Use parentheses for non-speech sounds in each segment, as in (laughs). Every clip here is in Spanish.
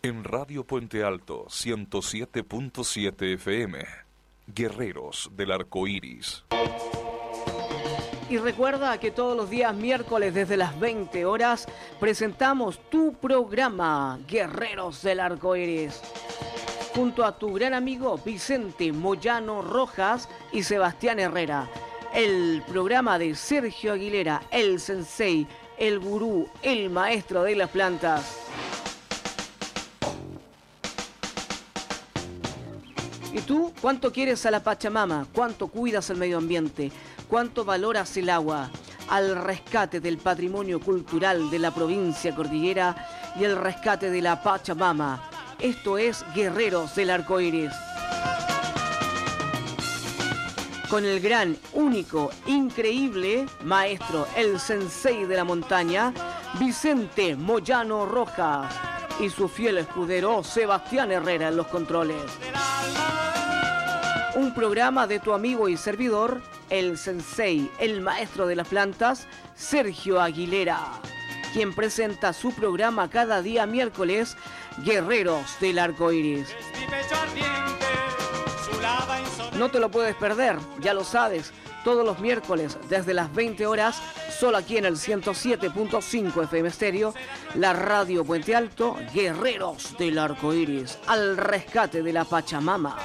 En Radio Puente Alto 107.7 FM, Guerreros del Arco Iris. Y recuerda que todos los días miércoles desde las 20 horas presentamos tu programa Guerreros del Arco Iris. Junto a tu gran amigo Vicente Moyano Rojas y Sebastián Herrera. El programa de Sergio Aguilera, el sensei, el gurú, el maestro de las plantas. ¿Y tú cuánto quieres a la Pachamama? ¿Cuánto cuidas el medio ambiente? cuánto valoras el agua al rescate del patrimonio cultural de la provincia cordillera y el rescate de la Pachamama. Esto es Guerreros del Arco Iris. Con el gran, único, increíble maestro, el sensei de la montaña, Vicente Moyano Rojas, y su fiel escudero Sebastián Herrera en los controles. Un programa de tu amigo y servidor, el sensei, el maestro de las plantas, Sergio Aguilera, quien presenta su programa cada día miércoles, Guerreros del Arco Iris. No te lo puedes perder, ya lo sabes, todos los miércoles desde las 20 horas, solo aquí en el 107.5 FM Stereo, la radio Puente Alto, Guerreros del Arco Iris, al rescate de la Pachamama.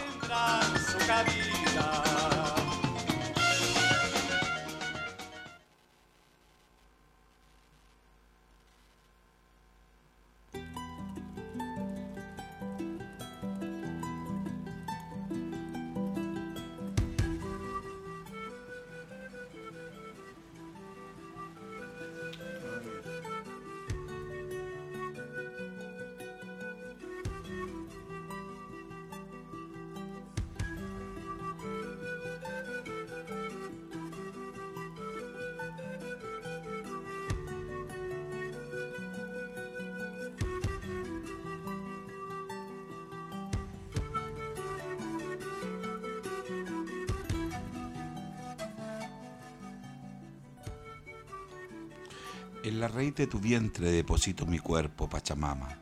Raíz de tu vientre deposito mi cuerpo, Pachamama,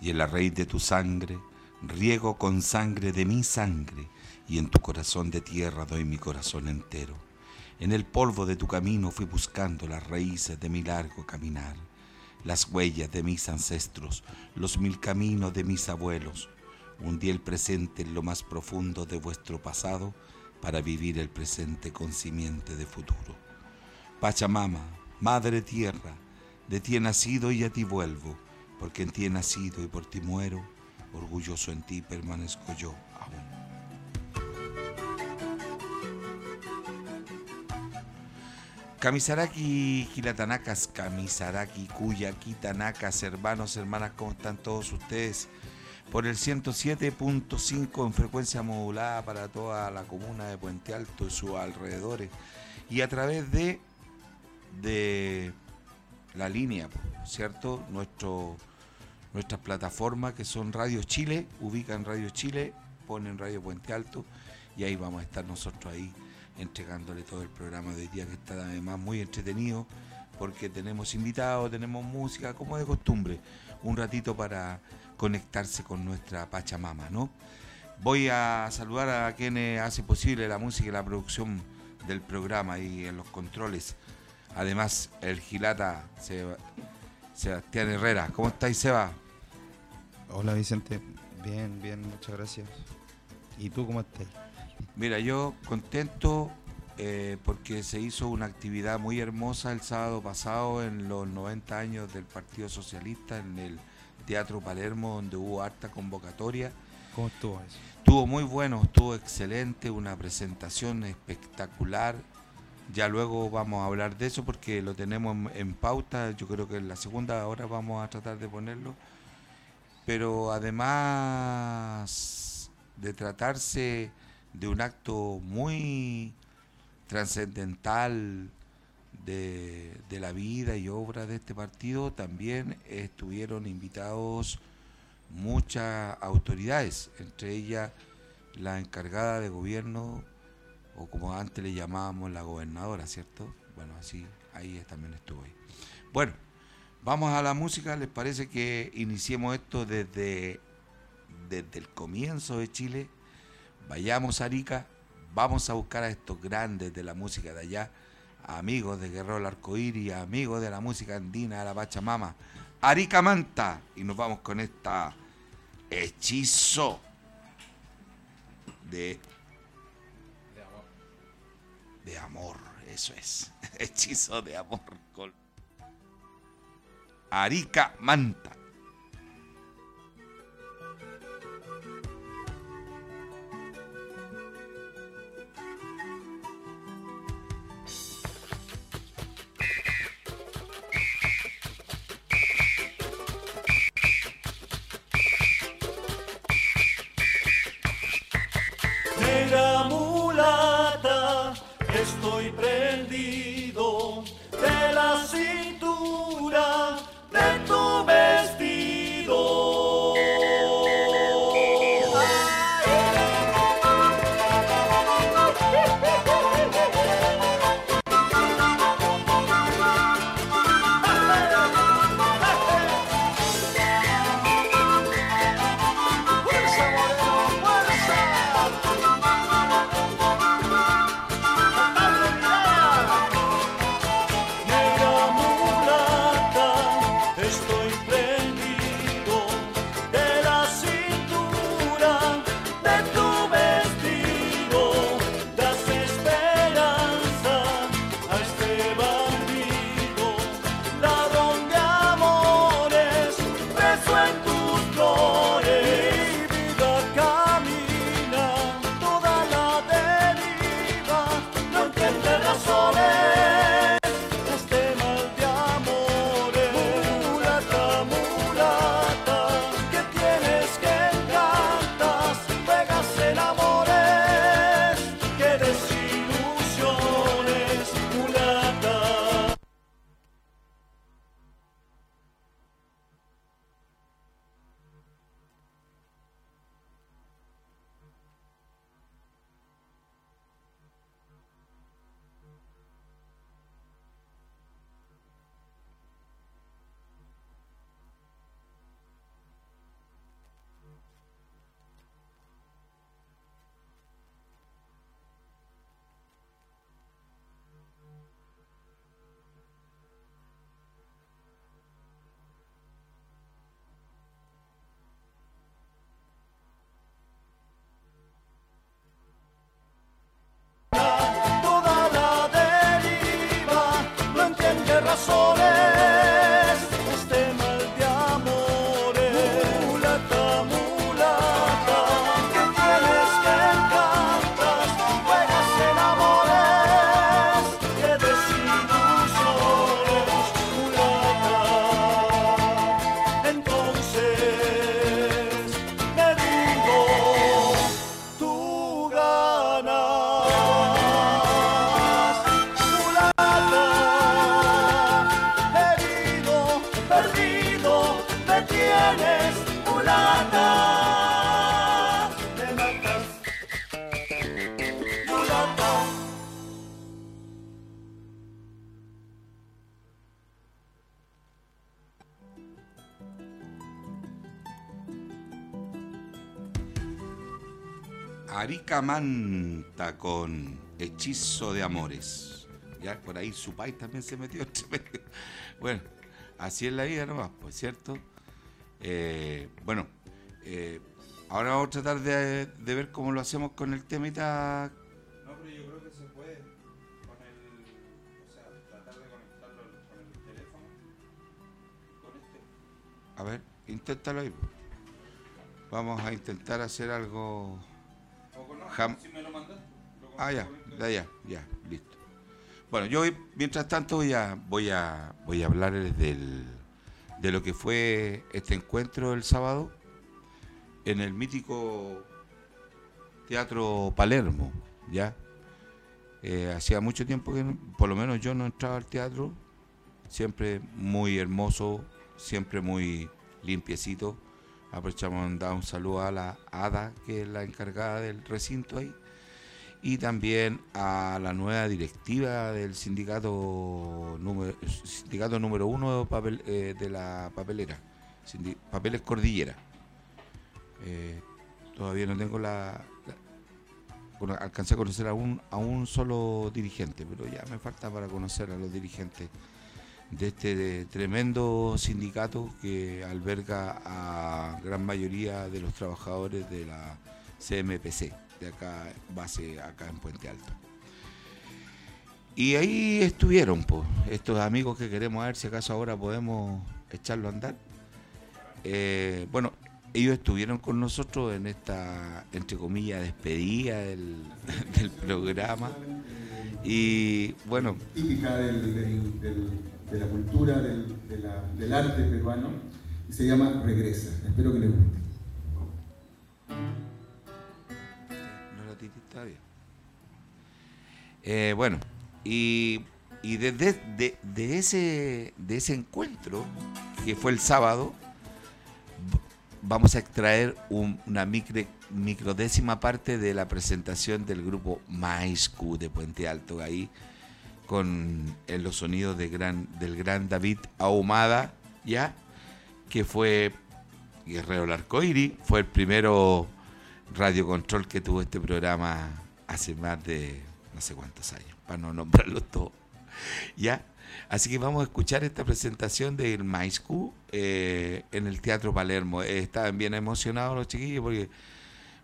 y en la raíz de tu sangre riego con sangre de mi sangre, y en tu corazón de tierra doy mi corazón entero. En el polvo de tu camino fui buscando las raíces de mi largo caminar, las huellas de mis ancestros, los mil caminos de mis abuelos. Hundí el presente en lo más profundo de vuestro pasado para vivir el presente con simiente de futuro. Pachamama, Madre tierra, de ti he nacido y a ti vuelvo, porque en ti he nacido y por ti muero, orgulloso en ti permanezco yo aún. Kamisaraki, Gilatanacas, Kamisaraki, Cuya, Tanakas, hermanos, hermanas, ¿cómo están todos ustedes? Por el 107.5 en frecuencia modulada para toda la comuna de Puente Alto y sus alrededores. Y a través de de la línea, ¿cierto? Nuestras plataformas que son Radio Chile, ubican Radio Chile, ponen Radio Puente Alto y ahí vamos a estar nosotros ahí entregándole todo el programa de hoy día que está además muy entretenido porque tenemos invitados, tenemos música, como de costumbre, un ratito para conectarse con nuestra Pachamama, ¿no? Voy a saludar a quienes hace posible la música y la producción del programa y en los controles. Además, el Gilata Sebastián Herrera. ¿Cómo estáis, Seba? Hola, Vicente. Bien, bien, muchas gracias. ¿Y tú cómo estás? Mira, yo contento eh, porque se hizo una actividad muy hermosa el sábado pasado en los 90 años del Partido Socialista en el Teatro Palermo, donde hubo harta convocatoria. ¿Cómo estuvo eso? Estuvo muy bueno, estuvo excelente, una presentación espectacular ya luego vamos a hablar de eso porque lo tenemos en, pauta. Yo creo que en la segunda hora vamos a tratar de ponerlo. Pero además de tratarse de un acto muy trascendental de, de, la vida y obra de este partido, también estuvieron invitados muchas autoridades, entre ellas la encargada de gobierno o como antes le llamábamos la gobernadora, ¿cierto? Bueno, así, ahí también estuvo ahí. Bueno, Vamos a la música, ¿les parece que iniciemos esto desde, desde el comienzo de Chile? Vayamos a Arica, vamos a buscar a estos grandes de la música de allá, amigos de Guerrero del Arcoíris, amigos de la música andina de la Pachamama, Arica Manta, y nos vamos con esta hechizo de de amor, eso es, (laughs) hechizo de amor Arica Manta. Arica Manta con Hechizo de Amores. Ya por ahí su país también se metió. (laughs) Bueno, así es la vida nomás, pues cierto. Eh, bueno, eh, ahora vamos a tratar de, de ver cómo lo hacemos con el temita. No, pero yo creo que se puede con el. O sea, tratar de conectarlo con el teléfono. Con este. A ver, inténtalo ahí. Vamos a intentar hacer algo. Jam- si me lo mandas. lo Ah, ya, ya, ya, ya, listo. Bueno, yo mientras tanto voy a, voy a, voy a hablarles del, de lo que fue este encuentro el sábado en el mítico Teatro Palermo, ¿ya? Eh, hacía mucho tiempo que, por lo menos yo no entraba al teatro, siempre muy hermoso, siempre muy limpiecito. Aprovechamos a mandar un saludo a la Ada, que es la encargada del recinto ahí. y también a la nueva directiva del sindicato número, sindicato número uno de, eh, la papelera, Papeles Cordillera. Eh, todavía no tengo la, alcancé a conocer a un, a un solo dirigente, pero ya me falta para conocer a los dirigentes de este tremendo sindicato que alberga a gran mayoría de los trabajadores de la CMPC, de acá, base acá en Puente Alto. Y ahí estuvieron, pues, estos amigos que queremos ver si acaso ahora podemos echarlo a andar. Eh, bueno, ellos estuvieron con nosotros en esta, entre comillas, despedida del, (laughs) programa. Y bueno, típica del- de la cultura, del, del arte peruano, y se llama Regresa. Espero que les guste. No la tiré todavía. Eh, bueno, y, y desde de, de ese, de ese encuentro, que fue el sábado, vamos a extraer un- una micre- microdécima parte de la presentación del grupo Maiscu de Puente Alto, ahí con los sonidos del gran David Ahumada, ¿ya? que fue Guerrero Larcoiri, fue el primero radiocontrol que tuvo este programa hace más de no sé cuántos años, para no nombrarlo todo. ¿Ya? Así que vamos a escuchar esta presentación del Maiscu eh, en el Teatro Palermo. Eh, estaban bien emocionados los chiquillos porque,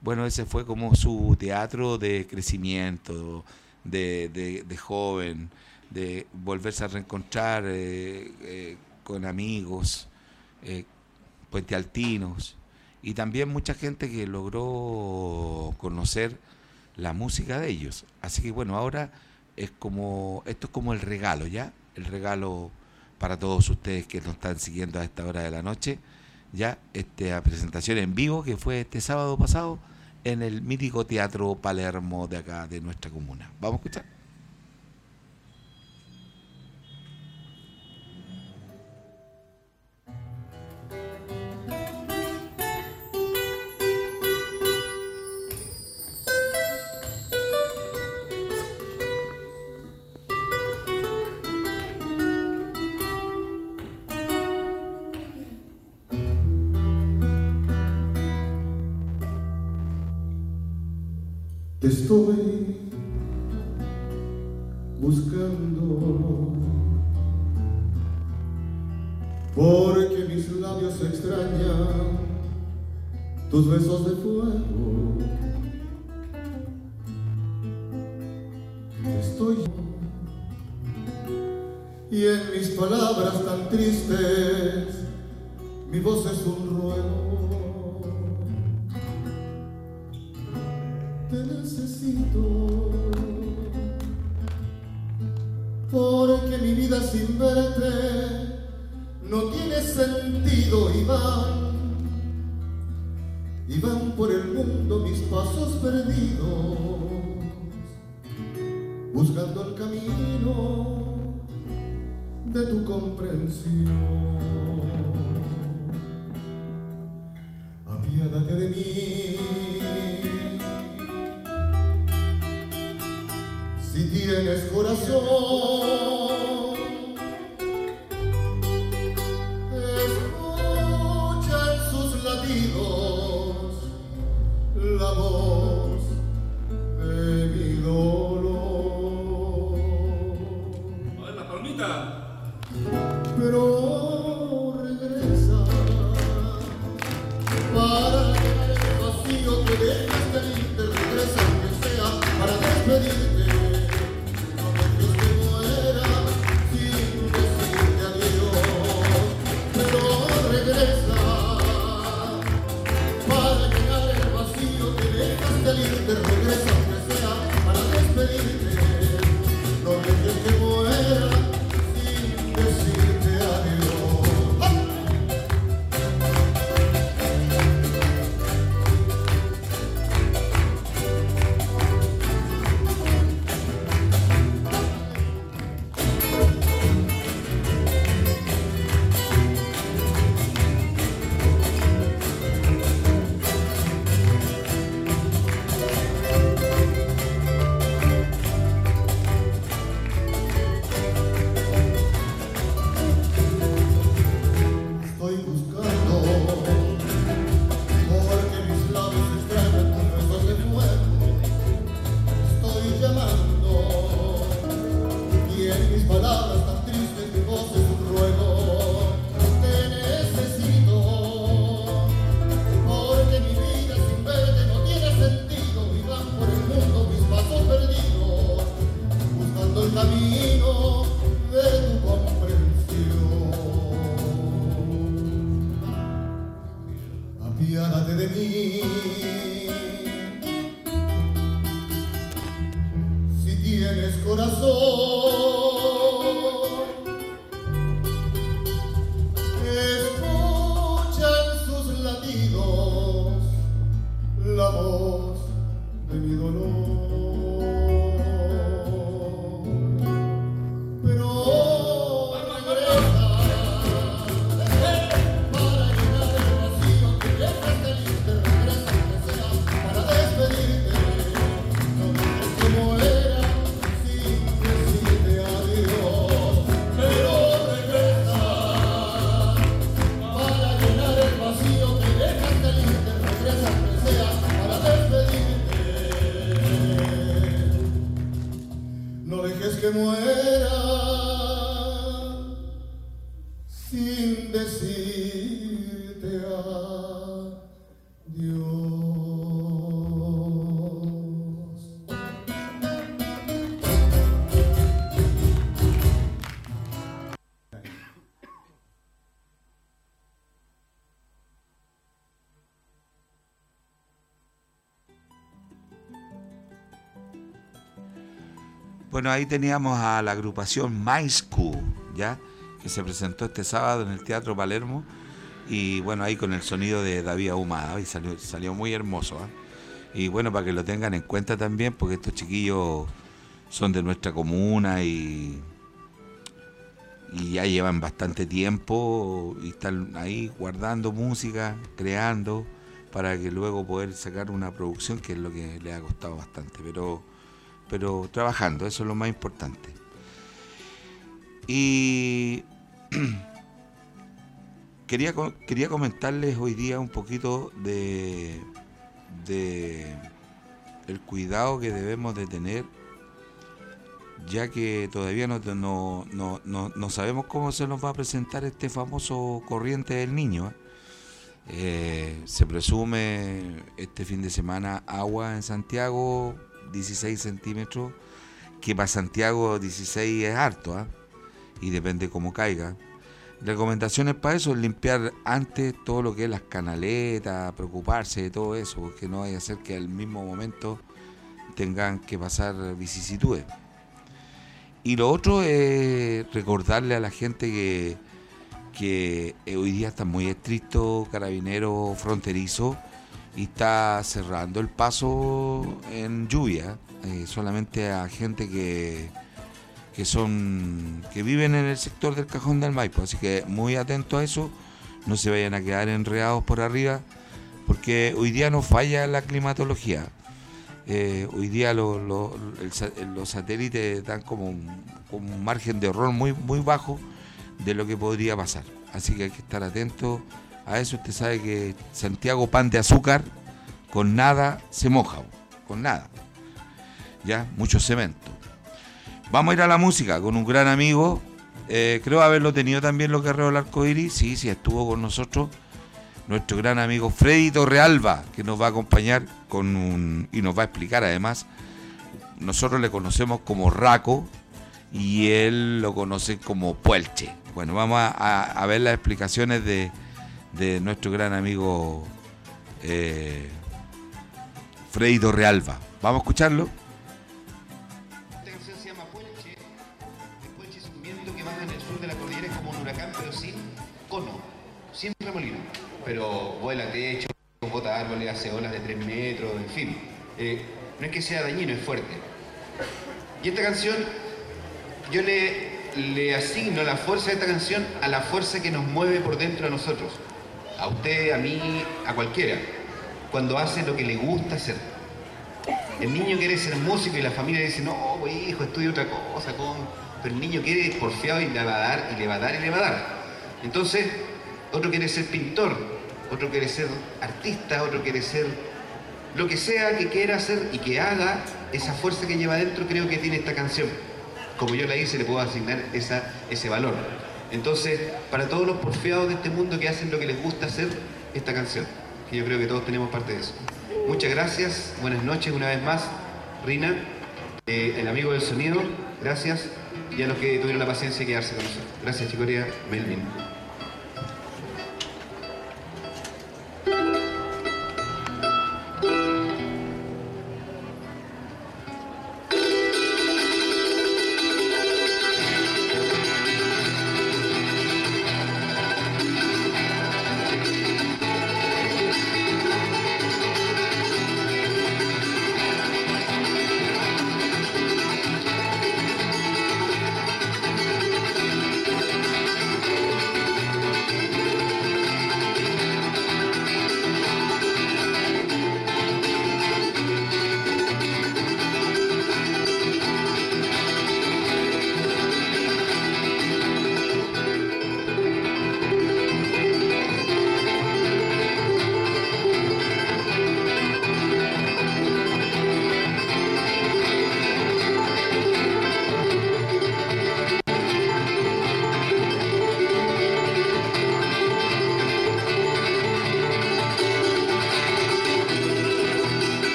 bueno, ese fue como su teatro de crecimiento, de, de- de joven, de volverse a reencontrar eh, eh, con amigos, eh, puentealtinos y también mucha gente que logró conocer la música de ellos. Así que bueno, ahora es como, esto es como el regalo, ¿ya? El regalo para todos ustedes que nos están siguiendo a esta hora de la noche, ya esta presentación en vivo que fue este sábado pasado en el mítico Teatro Palermo de acá, de nuestra comuna. ¿Vamos a escuchar? Te estoy buscando porque mis labios extrañan tus besos de fuego. Bueno, ahí teníamos a la agrupación Maiscu, ¿ya? Que se presentó este sábado en el Teatro Palermo. Y bueno, ahí con el sonido de David Ahumada, y salió, salió muy hermoso. ¿ah? Y bueno, para que lo tengan en cuenta también, porque estos chiquillos son de nuestra comuna y, y ya llevan bastante tiempo y están ahí guardando música, creando, para que luego poder sacar una producción que es lo que les ha costado bastante. Pero pero trabajando, eso es lo más importante. Y (clears throat) quería, quería comentarles hoy día un poquito de, de el cuidado que debemos de tener, ya que todavía no, no, no, no- no sabemos cómo se nos va a presentar este famoso corriente del niño. ¿eh? Eh, se presume este fin de semana agua en Santiago, 16 centímetros, que para Santiago 16 es harto, ¿ah? y depende cómo caiga. Recomendaciones para eso es limpiar antes todo lo que es las canaletas, preocuparse de todo eso, porque no vaya a ser que al mismo momento tengan que pasar vicisitudes. Y lo otro es recordarle a la gente que, que eh, hoy día está muy estricto carabinero fronterizo y está cerrando el paso en lluvia eh, solamente a gente que que son que viven en el sector del cajón del Maipo. Así que muy atento a eso no se vayan a quedar enredados por arriba porque hoy día no falla la climatología. Eh, hoy día lo- los satélites dan como un, margen de error muy muy bajo de lo que podría pasar. Así que hay que estar atento a eso usted sabe que Santiago pan de azúcar con nada se moja, con nada. Ya, mucho cemento. Vamos a ir a la música con un gran amigo. eh, creo haberlo tenido también los guerreros del arco iris. Sí, sí, estuvo con nosotros. Nuestro gran amigo Freddy Torrealba, que nos va a acompañar con un. y nos va a explicar además. Nosotros le conocemos como Raco y él lo conoce como Puelche. Bueno, vamos a, ver las explicaciones de, de nuestro gran amigo eh, Freddy Torrealba. Vamos a escucharlo. Esta canción se llama Puelche. El Puelche es un viento que baja en el sur de la cordillera, es como un huracán, pero sin cono, sin remolino. Pero vuela techo, bota árboles, hace olas de 3 metros, en fin. Eh, no es que sea dañino, es fuerte. Y esta canción, yo le, le asigno la fuerza de esta canción a la fuerza que nos mueve por dentro a nosotros. A usted, a mí, a cualquiera. Cuando hace lo que le gusta hacer. El niño quiere ser músico y la familia dice, no, pues, hijo, estudia otra cosa, pero el niño quiere porfiado y le va a dar, y le va a dar, y le va a dar. Entonces, otro quiere ser pintor, otro quiere ser artista, otro quiere ser lo que sea que quiera hacer y que haga esa fuerza que lleva adentro, creo que tiene esta canción. Como yo la hice, le puedo asignar ese valor. Entonces, para todos los porfiados de este mundo que hacen lo que les gusta hacer, esta canción, que yo creo que todos tenemos parte de eso. Muchas gracias, buenas noches una vez más, Rina, eh, el amigo del sonido, gracias, y a los que tuvieron la paciencia de quedarse con nosotros. Gracias, Chicoria, Melvin.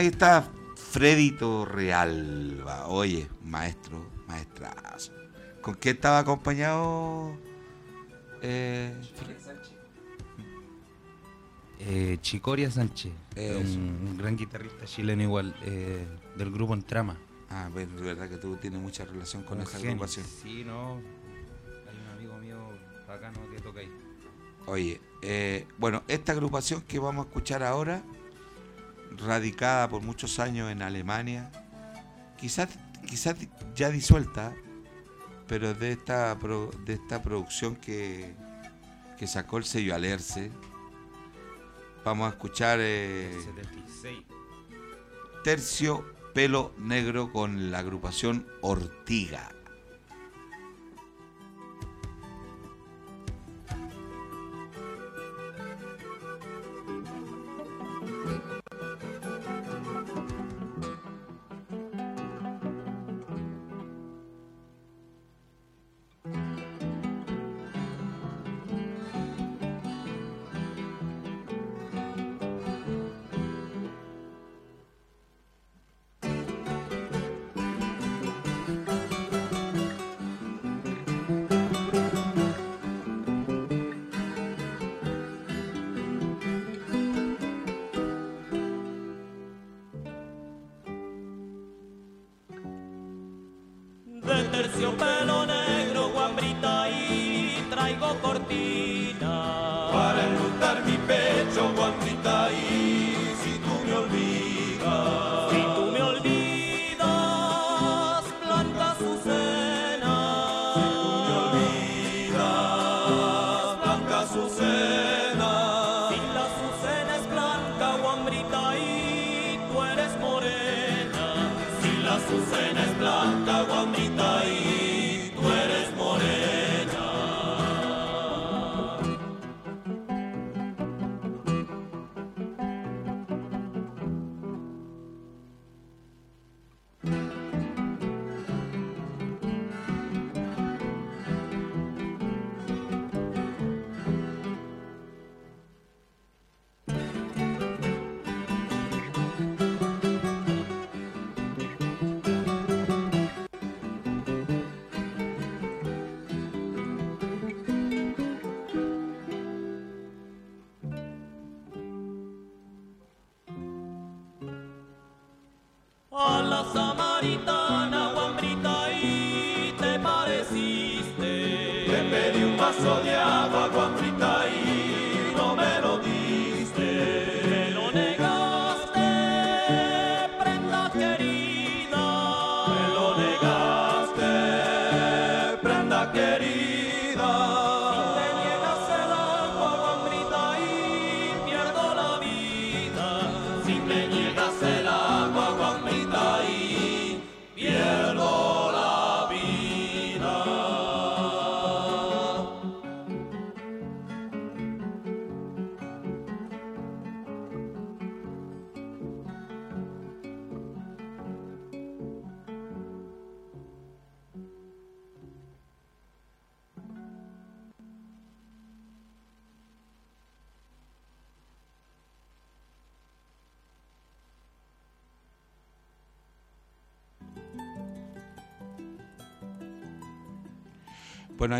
Ahí está Fredito Real. Oye, maestro, maestrazo. ¿Con qué estaba acompañado? Eh, Eh, Chicoria Sánchez, un, un gran guitarrista chileno igual, eh, del grupo En Trama. ah, bueno, de verdad que tú tienes mucha relación con Un esa genio. agrupación. Sí, no. Hay un amigo mío bacano que toca ahí. Oye, eh, bueno, esta agrupación que vamos a escuchar ahora, radicada por muchos años en Alemania, quizás, quizás ya disuelta, pero de esta, de esta producción que, que sacó el sello Alerce, vamos a escuchar eh, 76. Tercio Pelo Negro con la agrupación Ortiga.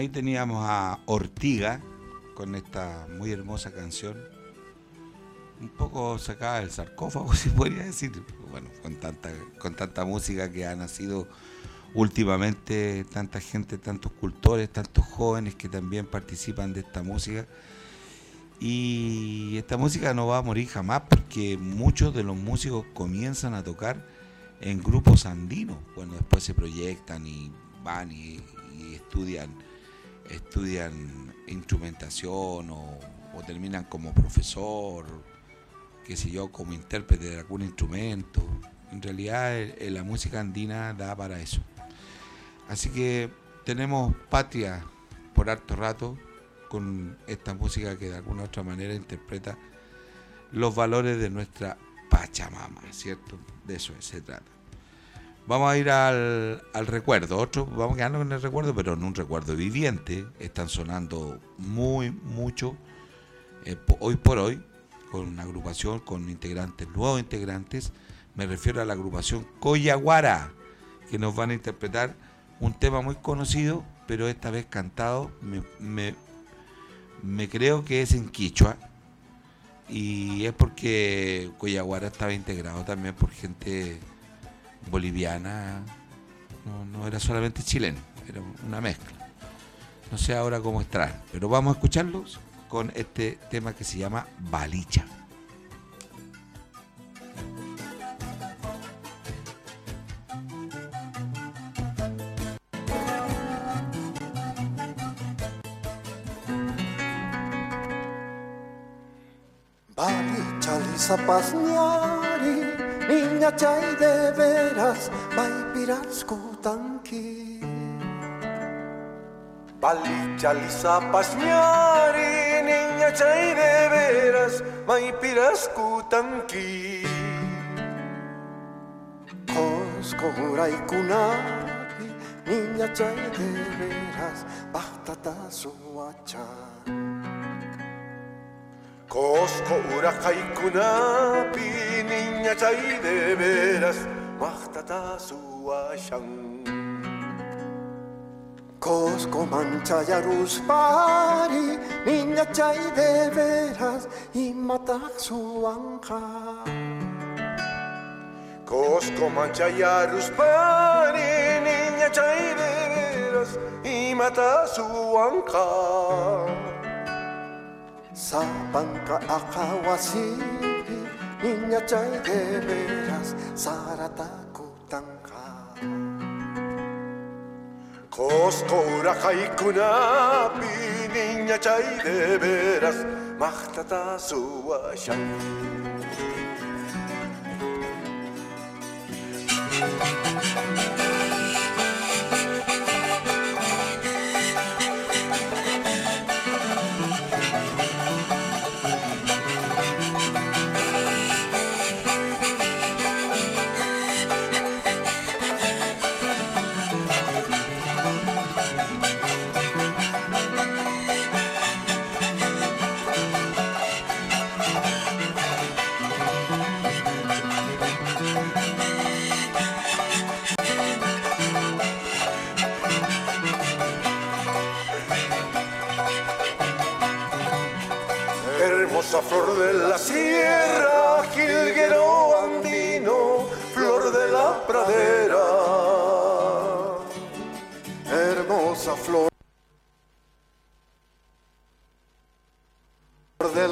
Ahí teníamos a Ortiga con esta muy hermosa canción. Un poco sacada del sarcófago, (laughs) si podría decir. Bueno, con tanta, con tanta música que ha nacido últimamente, tanta gente, tantos cultores, tantos jóvenes que también participan de esta música. Y esta música no va a morir jamás porque muchos de los músicos comienzan a tocar en grupos andinos, cuando después se proyectan y van y estudian, estudian instrumentación o, terminan como profesor, qué sé yo, como intérprete de algún instrumento. En realidad eh, eh, la música andina da para eso. Así que tenemos patria por harto rato con esta música que de alguna u otra manera interpreta los valores de nuestra Pachamama, ¿cierto? De eso se trata. Vamos a ir al, recuerdo, otro, vamos a quedarnos con el recuerdo, pero en un recuerdo viviente. Están sonando muy, mucho eh, hoy por hoy, con una agrupación, con integrantes, nuevos integrantes, Me refiero a la agrupación Coyaguara, que nos van a interpretar un tema muy conocido, pero esta vez cantado, me, me- me creo que es en Quichua. Y es porque Coyaguara estaba integrado también por gente boliviana, no, no era solamente chileno, era una mezcla. No sé ahora cómo estarán, pero vamos a escucharlos con este tema que se llama Balicha. Balicha lisa pasñari, Niña txai de beraz, bai pirazko tanki Balitxa liza pasmiari, niña txai de beraz, bai pirazko tanki gura ikunari, niña txai de beraz, bahtata zuatxan Cosco uraqaykunapi niña chay de veras mahtata suashan Cosco manchayarus pari, niña chay de veras, y matak su anja. Cosco manchayarus pani niña chay de veras y mata さあ晩か赤はしいみんなちゃいでべらすさらたくたんかコスコ裏かいくなびみんなちゃいでべらすまたたすわしゃん Thank you.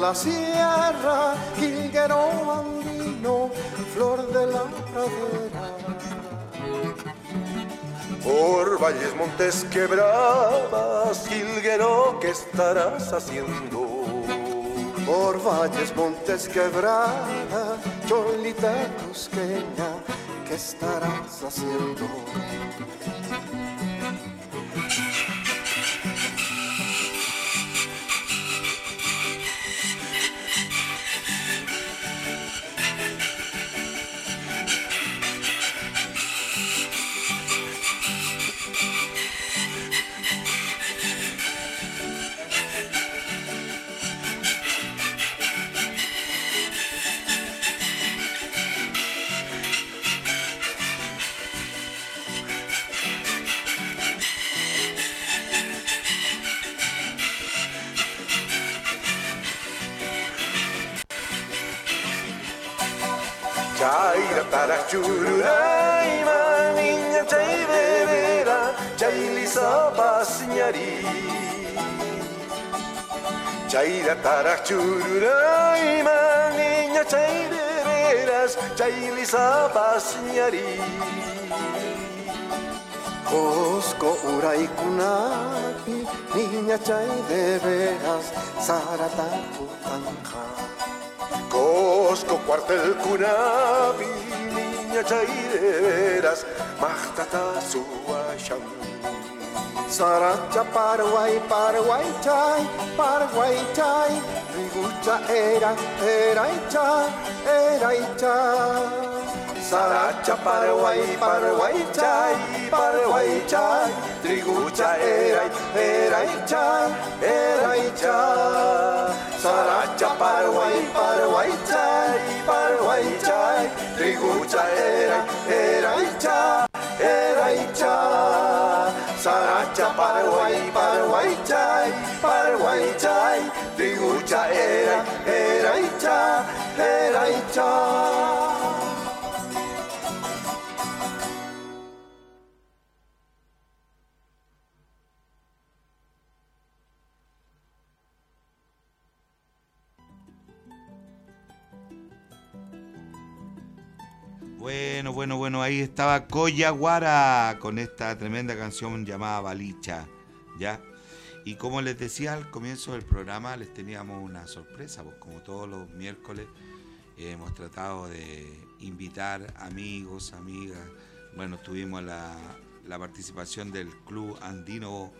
La sierra, jilguero andino, flor de la pradera. Por valles, montes, quebradas, jilguero, ¿qué estarás haciendo? Por valles, montes, quebrada, cholita cusqueña, ¿qué estarás haciendo? chaira tarak txurura iman Niña chaire beraz chaili zapaz nari Osko uraikunapi Niña chaide beraz zaratako tanja Kosko kuartel kunapi Niña chaide beraz mahtata zua Saracha Paraguay, Paraguay chay, Paraguay chay, Rigucha era, era y chay, era. Saracha Paraguay, Paraguay chay, Paraguay chay, Trigucha era, era y chay, era. Saracha Paraguay, Paraguay chay, Paraguay chay, Trigucha Trigucha era, era icha, era icha. Saracha Paraguay, Paraguay chay, Paraguay chay. Trigucha era, era icha, era icha. Bueno, bueno, bueno, ahí estaba Coyaguara con esta tremenda canción llamada Balicha, ¿ya? Y como les decía al comienzo del programa, les teníamos una sorpresa, pues como todos los miércoles hemos tratado de invitar amigos, amigas. Bueno, tuvimos la, la participación del Club Andino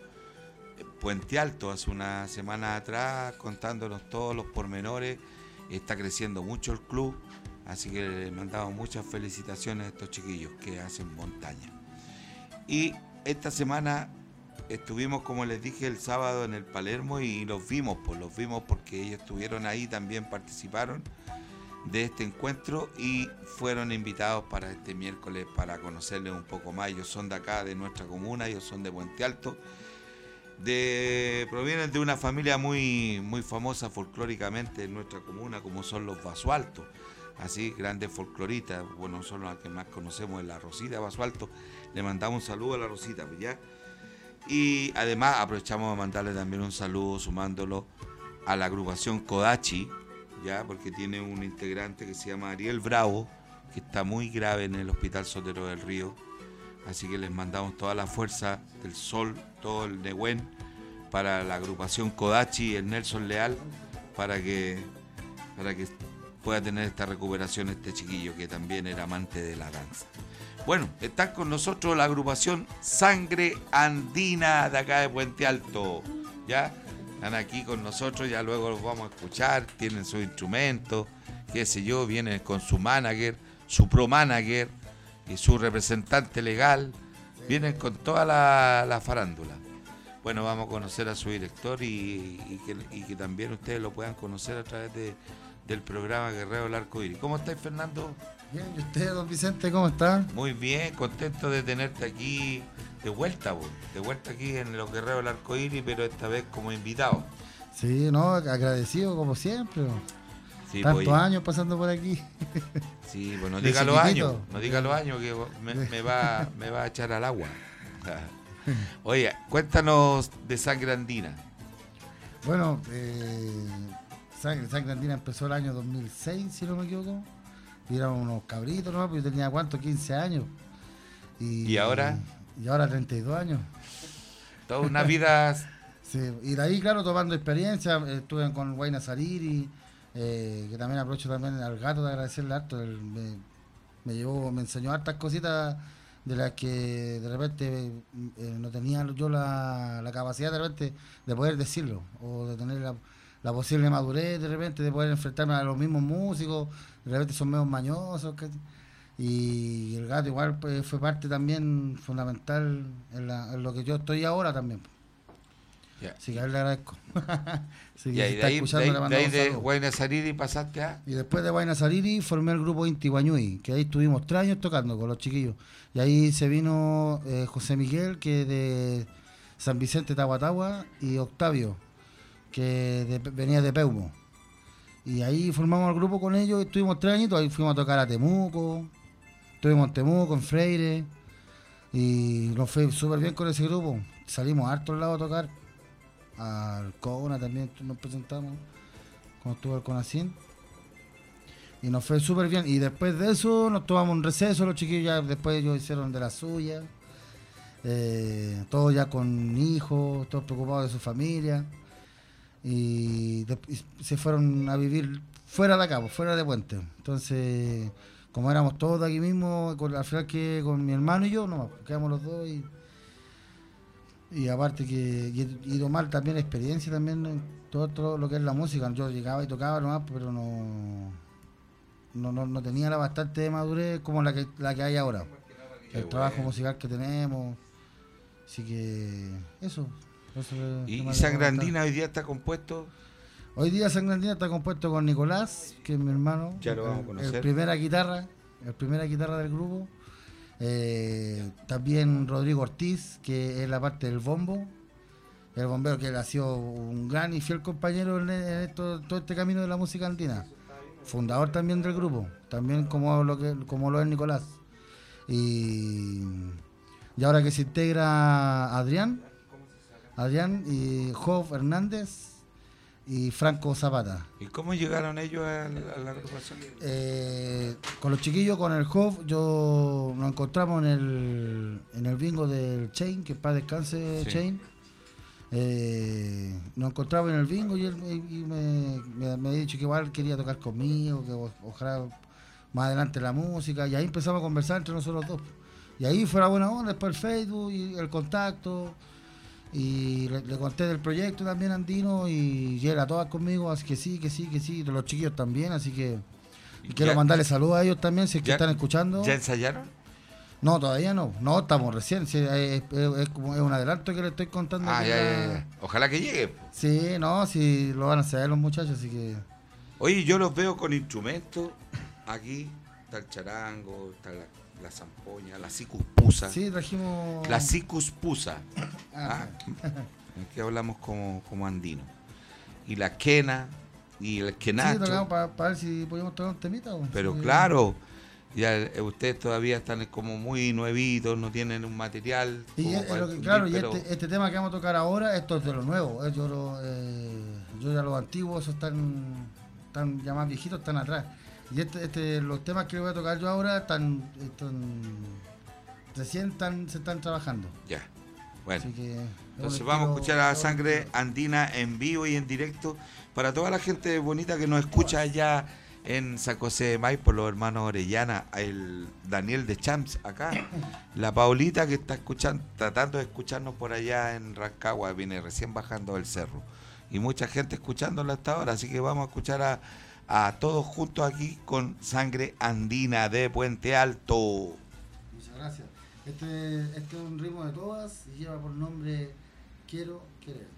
Puente Alto hace una semana atrás, contándonos todos los pormenores. Está creciendo mucho el club, así que les mandamos muchas felicitaciones a estos chiquillos que hacen montaña. Y esta semana estuvimos, como les dije, el sábado en el Palermo y los vimos, pues los vimos porque ellos estuvieron ahí, también participaron de este encuentro y fueron invitados para este miércoles para conocerles un poco más. Ellos son de acá, de nuestra comuna, ellos son de Puente Alto. De, provienen de una familia muy, muy famosa folclóricamente en nuestra comuna, como son los Basualtos. Así, grandes folcloristas. Bueno, son los que más conocemos, es la Rosita Basualto. Le mandamos un saludo a la Rosita, pues ya. Y además aprovechamos de mandarle también un saludo sumándolo a la agrupación Kodachi, ya, porque tiene un integrante que se llama Ariel Bravo, que está muy grave en el Hospital Sotero del Río. Así que les mandamos toda la fuerza del sol, todo el Nehuen, para la agrupación Kodachi el Nelson Leal, para que, para que pueda tener esta recuperación este chiquillo que también era amante de la danza. Bueno, están con nosotros la agrupación Sangre Andina de acá de Puente Alto. ¿Ya? Están aquí con nosotros, ya luego los vamos a escuchar, tienen su instrumento, qué sé yo, vienen con su manager, su pro manager y su representante legal, vienen con toda la, la farándula. Bueno, vamos a conocer a su director y que también ustedes lo puedan conocer a través de, del programa Guerrero del Arco Iris. ¿Cómo estáis, Fernando? Bien, ¿y usted, don Vicente, cómo está? Muy bien, contento de tenerte aquí de vuelta, bo, de vuelta aquí en los Guerreros del Arco Iris, pero esta vez como invitado. Sí, no, agradecido como siempre. Sí, Tantos pues, años pasando por aquí. Sí, pues no diga los años, no diga los años que me, me va, me va a echar al agua. (laughs) Oye, cuéntanos de Sangre Andina. Bueno, eh, Sangre, Sangre Andina empezó el año 2006, si no me equivoco. Y eran unos cabritos, ¿no? Pues yo tenía, ¿cuánto? 15 años. ¿Y ahora? Y ahora 32 años. Toda una vida (laughs) Sí, y de ahí, claro, tomando experiencia, estuve con Guayna Sariri, eh, que también aprovecho también al gato de agradecerle harto. él me, me llevó, me enseñó hartas cositas de las que de repente eh, no tenía yo la, la capacidad de repente de poder decirlo, o de tener la, la posible madurez de repente, de poder enfrentarme a los mismos músicos, de repente son medio mañosos. ¿cachai? Y el gato igual pues, fue parte también fundamental en, la- en lo que yo estoy ahora también. Ya. Así que a él le agradezco. (laughs) Así que Y si de está ahí, escuchando, de le ahí- un de saludo. Guayna Sariri pasaste a... Y después de Guayna Sariri formé el grupo Inti Guañuy, que ahí estuvimos tres años tocando con los chiquillos. Y ahí se vino eh, José Miguel, que de San Vicente Tahuatahua, y Octavio, que de- venía de Peumo. Y ahí formamos el grupo con ellos, estuvimos tres añitos, ahí fuimos a tocar a Temuco, estuvimos en Temuco, en Freire, y nos fue súper bien con ese grupo. Salimos a hartos lados a tocar, al Cona también nos presentamos, cuando estuvo el Conacin. Y nos fue súper bien. Y después de eso nos tomamos un receso, los chiquillos ya después ellos hicieron de la suya. Eh, todos ya con hijos, todos preocupados de su familia. Y, se fueron a vivir fuera de acá, pues, fuera de Puente. Entonces, como éramos todos de aquí mismo, con, al final que con mi hermano y yo, no, quedamos los dos y, y aparte que y, y tomar también experiencia también en todo, todo lo que es la música. Yo llegaba y tocaba nomás, pero no no, no, no tenía la bastante madurez como la que, la que hay ahora. Qué el trabajo musical que tenemos. Así que eso. Eso Y, y más Sangre que comentar. Andina hoy día está compuesto... Hoy día Sangre Andina está compuesto con Nicolás, que es mi hermano. Ya lo vamos a el- conocer. El primera guitarra. el primera guitarra del grupo. Eh, también Rodrigo Ortiz, que es la parte del bombo. El bombero que ha sido un gran y fiel compañero en, en esto- todo este camino de la música andina. Fundador también del grupo, también como lo, que, como lo es Nicolás. Y, y ahora que se integra Adrián, Adrián y Job Hernández y Franco Zapata. ¿Y cómo llegaron ellos a la, a la agrupación? Eh, con los chiquillos, con el Job, yo nos encontramos en el, en el bingo del Chain, que para descanse Sí. Chain. Eh, nos encontramos en el bingo y él y- me, me, me ha dicho que igual quería tocar conmigo, que o- ojalá más adelante la música. Y ahí empezamos a conversar entre nosotros dos. Y ahí fue la buena onda, después el Facebook y el contacto. Y le, le conté del proyecto también andino y llega todas conmigo, así que sí, que sí, que sí, los chiquillos también, así que y quiero mandarle saludos a ellos también, si es que ya- están escuchando. ¿Ya ensayaron? No, todavía no, no, estamos recién, sí, es, como es un adelanto que le estoy contando. Ah, ya, ya, ya. Ojalá que llegue. Sí, no, sí, lo van a hacer los muchachos, así que... Oye, yo los veo con instrumentos. Aquí está el charango, está la, la zampoña, la cicuspusa. Sí, trajimos... La cicuspusa. Ah, Aquí hablamos como, como andino. Y la quena y el Sí, quenacho. tocamos para ver si podíamos tocar un temita. o- Pero sí. claro, ya eh, ustedes todavía están como muy nuevitos, no tienen un material. Y es- lo que- claro, y este, este tema que vamos a tocar ahora, esto es de lo nuevo. eh, yo, lo, eh, yo ya los antiguos, están, están ya más viejitos, están atrás. Y este, este, los temas que voy a tocar yo ahora están, están recién están, se están trabajando. Ya. Bueno. Así que, Entonces vamos a escuchar a Sangre Andina en vivo y en directo para toda la gente bonita que nos escucha allá en San José de May por los hermanos Orellana, el Daniel de Champs acá, la Paulita que está escuchando, tratando de escucharnos por allá en Rancagua, viene recién bajando del cerro. Y mucha gente escuchándola hasta ahora, así que vamos a escuchar a, a todos juntos aquí con Sangre Andina de Puente Alto. Muchas gracias. Este, este es un ritmo de todas y lleva por nombre Quiero quererte.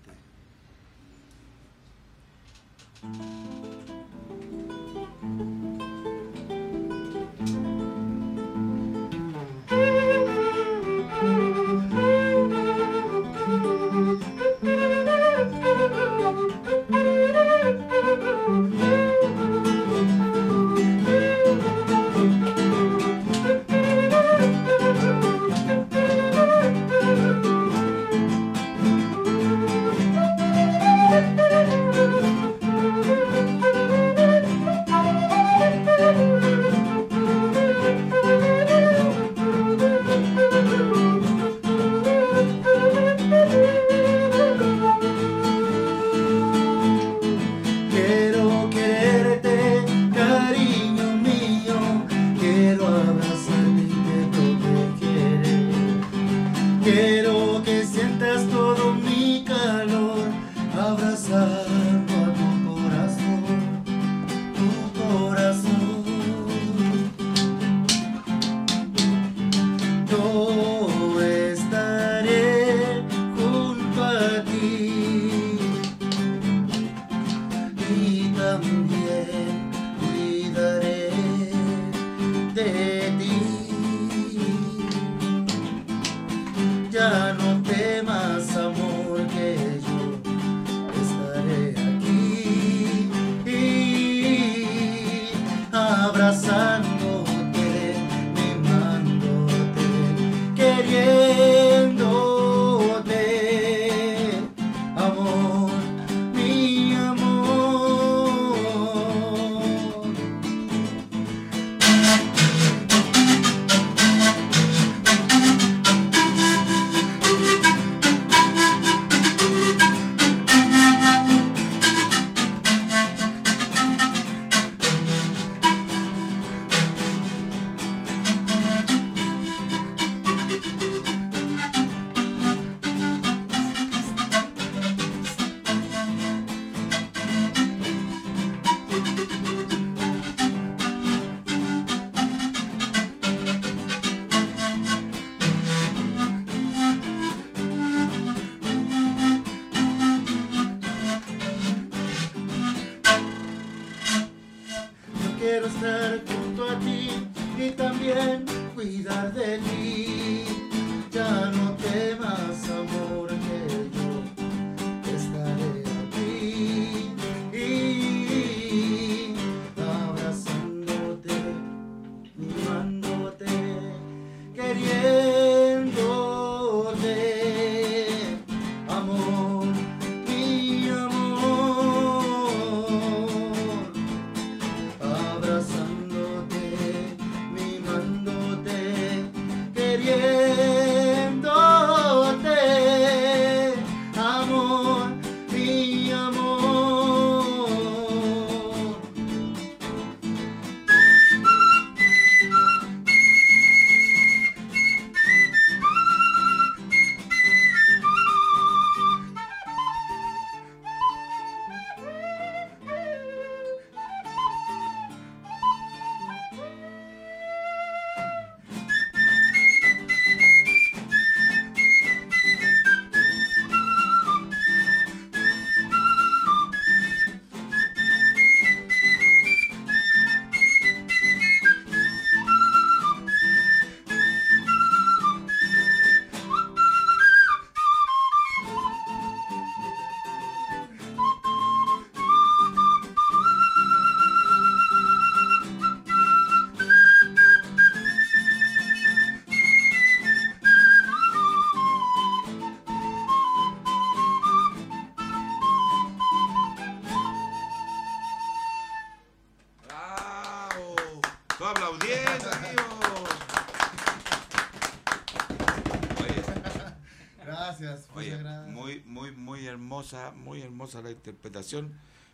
Hermosa, muy hermosa la interpretación.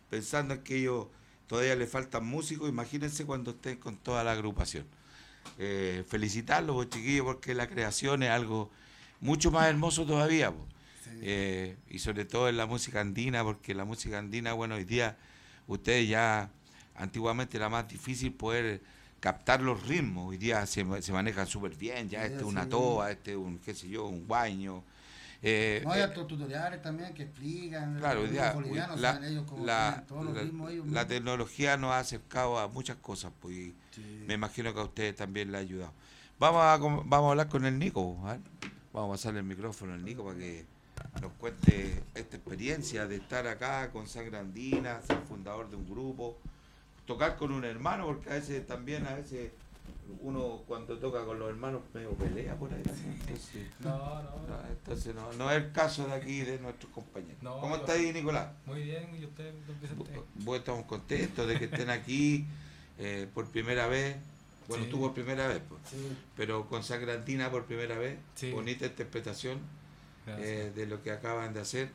Pensando en que ellos todavía le faltan músicos, imagínense cuando estén con toda la agrupación. Eh, felicitarlos, pues, chiquillos, porque la creación es algo mucho más hermoso todavía. pues. Eh, y sobre todo en la música andina, porque la música andina, bueno, hoy día ustedes ya, antiguamente era más difícil poder captar los ritmos, hoy día se, se manejan súper bien, ya Sí, este es una toa, este es un, qué sé yo, un guaño. Eh, No, hay eh, tutoriales también que explican. Claro, los ya, la, saben ellos cómo la- todos los la- ellos la tecnología nos ha acercado a muchas cosas, pues y Sí. me imagino que a ustedes también le ha ayudado. Vamos a, vamos a hablar con el Nico, ¿ah? vamos a pasarle el micrófono al Nico para que nos cuente esta experiencia de estar acá con Sangre Andina, ser fundador de un grupo, tocar con un hermano, porque a veces también, a veces uno cuando toca con los hermanos medio pelea por ahí. Entonces, No, no. no, entonces no, no es el caso de aquí de nuestros compañeros. No, ¿Cómo está ahí, Nicolás? Muy bien, ¿y usted, don Vicente? Pues estamos contentos de que estén aquí (laughs) eh, por primera vez. Bueno, Sí. tú por primera vez, pues. Sí. pero con Sangre Andina por primera vez. Sí. Bonita interpretación eh, de lo que acaban de hacer.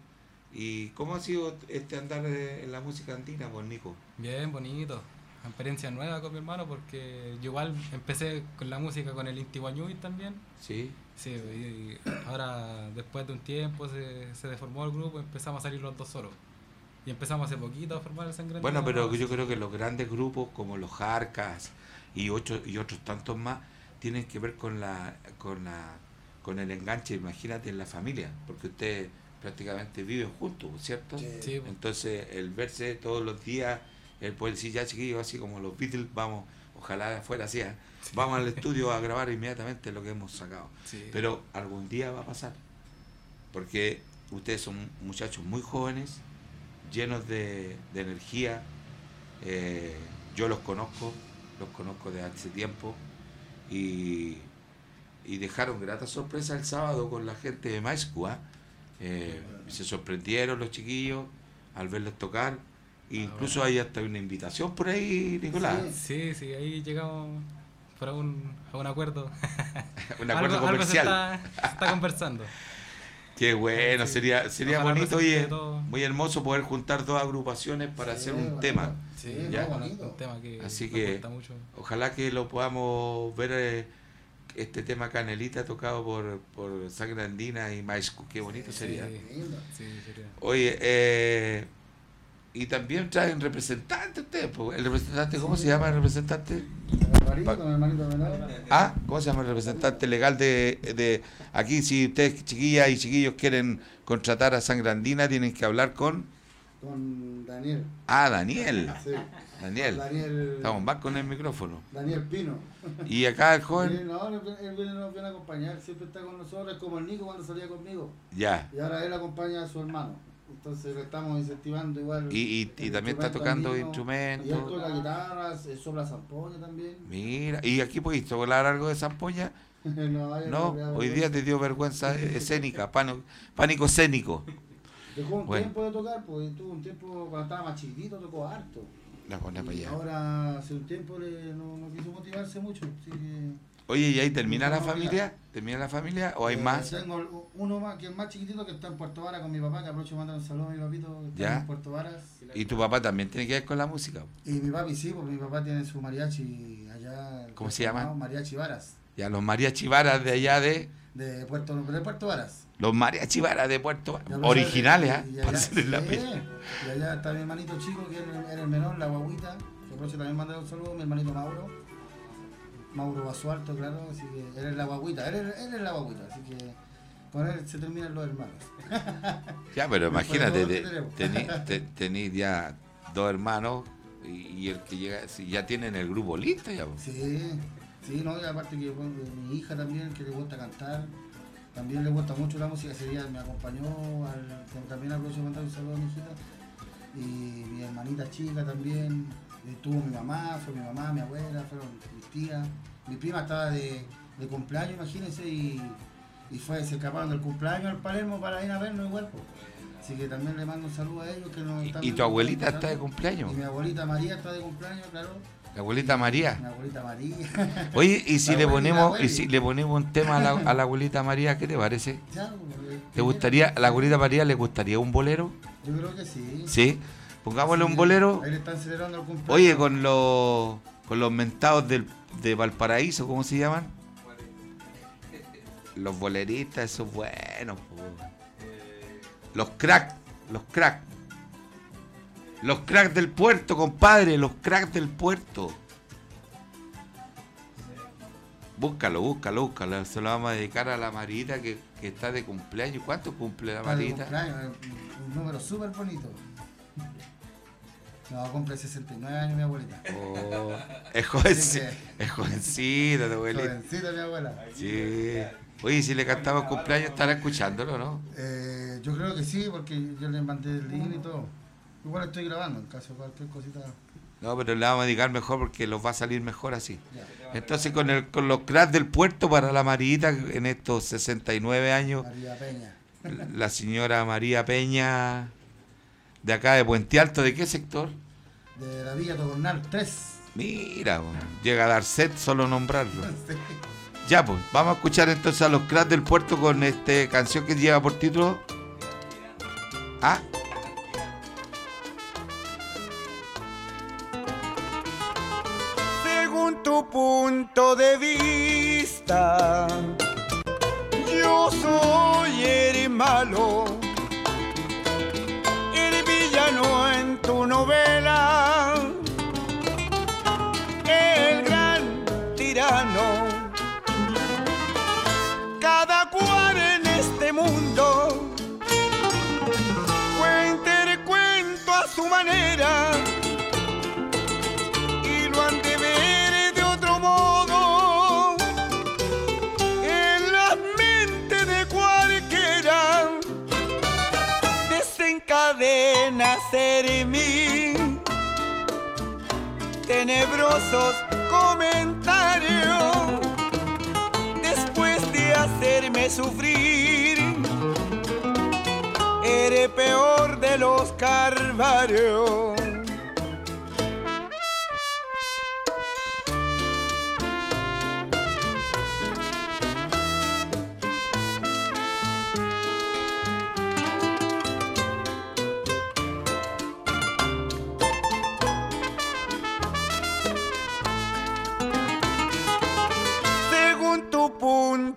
¿Y cómo ha sido este andar de- en la música andina, pues, Nico? Bien, bonito. Experiencia nueva con mi hermano porque yo igual empecé con la música con el Inti también. Sí. Sí, y ahora después de un tiempo se, se deformó el grupo y empezamos a salir los dos solos. Y empezamos hace poquito a formar el Sangre Bueno, pero yo creo que los grandes grupos como los Jarcas y, ocho, y otros tantos más tienen que ver con la con la con el enganche, imagínate, en la familia, porque ustedes prácticamente viven juntos, ¿cierto? Sí. Entonces, el verse todos los días, el poder decir, ya chiquillos, así como los Beatles, vamos, ojalá fuera así, ¿eh? vamos al estudio a grabar inmediatamente lo que hemos sacado. sí. Pero algún día va a pasar, porque ustedes son muchachos muy jóvenes, llenos de, de energía, eh, yo los conozco, los conozco de hace tiempo, y, y dejaron grata sorpresa el sábado con la gente de Maiscu, ¿ah? Eh, se sorprendieron los chiquillos al verlos tocar, incluso hay hasta una invitación por ahí, Nicolás, Sí, sí, ahí llegamos por un, a un acuerdo. (laughs) un acuerdo Algo- algo se comercial. está, se está conversando. (laughs) Qué bueno, Sí. sería sería Ojalá bonito, todo. muy hermoso poder juntar dos agrupaciones para Sí, hacer un bonito. tema. Sí, Ya. bonito. Un tema que Así que- mucho. Ojalá que lo podamos ver eh, este tema Canelita tocado por, por Sangre Andina y Maiscu, qué bonito sería. Sí, Lindo. sí, sería. Oye, eh, y también traen representantes ustedes, el representante, ¿cómo se llama el representante? Ah, ¿cómo se llama el representante legal de, de aquí? Si ustedes, chiquillas y chiquillos, quieren contratar a Sangre Andina, tienen que hablar con... Con Daniel. Ah, Daniel. Sí. Daniel. Daniel. Estamos más con el micrófono. Daniel Pino. Y acá el joven, no, él, él viene, nos viene a acompañar, siempre está con nosotros, es como el Nico cuando salía conmigo. ya. Y ahora él acompaña a su hermano. Entonces le estamos incentivando igual. Y, y, y también está tocando andino. Y él instrumentos. toca guitarra, sopla zampoña también. Mira, ¿y aquí pudiste volar algo de zampoña? (laughs) no, No, hoy día te dio vergüenza escénica, pánico, pánico escénico. (laughs) Dejó un Bueno. tiempo de tocar, pues tuvo un tiempo cuando estaba más chiquitito, tocó harto. La pone para Y allá. ahora hace un tiempo le, no, no quiso motivarse mucho. Así que, Oye, ¿y ahí termina la familia? ¿Termina la familia o hay eh, más? Tengo uno más que es más chiquitito que está en Puerto Vara con mi papá, que aprovecho mandar un saludo a mi papito que está Ya. en Puerto Varas. Y tu papá también tiene que ver con la música. Y mi papi sí, porque mi papá tiene su mariachi allá. ¿Cómo se llama? Mariachi Varas, Ya los mariachivaras de allá de... de Puerto, de Puerto Varas. Los mariachivaras de Puerto pues, Originales, y- ¿ah? y Para la sí, pena. Y allá está mi hermanito chico, que era el, el menor, la guaguita. Que aprovecho también mandar un saludo a mi hermanito Mauro. Mauro Basualto, claro, así que él es la guaguita, él es, él es la guaguita, así que con él se terminan los hermanos. Ya, pero (laughs) imagínate, te- tení- (laughs) tenéis ya dos hermanos y, y el que llega, si ya tienen el grupo listo ya. po. Sí, sí, no, y aparte que bueno, mi hija también, que le gusta cantar, también le gusta mucho la música, ese día me acompañó, al, también aprovecho de mandar un saludo a mi hijita, y mi hermanita chica también, estuvo mi mamá, fue mi mamá, mi abuela, fueron mis tías, mi prima estaba de, de cumpleaños, imagínense, y, y fue, se escaparon del cumpleaños al Palermo para ir a vernos igual, pues. Así que también le mando un saludo a ellos que nos Y, están y tu abuelita está de cumpleaños. Y mi abuelita María está de cumpleaños, claro. La abuelita María. La abuelita María. (laughs) Oye, y si le ponemos, y si le ponemos un tema a la, a la abuelita María, ¿qué te parece? Ya, pues, ¿Le gustaría, a la abuelita María le gustaría un bolero? Yo creo que sí. Sí. Pongámosle un bolero. Ahí le están celebrando el cumpleaños. Oye, con los con los mentados del, de Valparaíso, ¿cómo se llaman? Los boleristas, esos buenos. Los crack, los crack. Los crack del puerto, compadre, los crack del puerto. Búscalo, búscalo, búscalo. Se lo vamos a dedicar a la Marita que, que está de cumpleaños. ¿Cuánto cumple la Marita? Un número súper bonito. No, cumple 69 años mi abuelita. Oh, es, jovenci- Así es jovencita, tu abuelita. Jovencita mi abuela. Sí. Oye, si le cantaba cumpleaños, estará escuchándolo, ¿no? Eh, yo creo que sí, porque yo le mandé el link y todo. Igual estoy grabando, en caso de cualquier cosita. No, pero le vamos a dedicar mejor porque los va a salir mejor así. Entonces, con, el, con los cracks del puerto para la Marita, en estos 69 años, María Peña. la señora María Peña, de acá de Puente Alto, ¿de qué sector? De la Villa Tocornal 3. Mira, bueno, llega a dar set solo nombrarlo. (laughs) Ya, pues, vamos a escuchar entonces a los cracks del puerto con esta canción que lleva por título. Ah, Según tu punto de vista, yo soy el malo, en tu novela, el gran tirano. Cada cual en este mundo cuenta el cuento a su manera ser en mí. Tenebrosos comentarios después de hacerme sufrir. Eres peor de los carvarios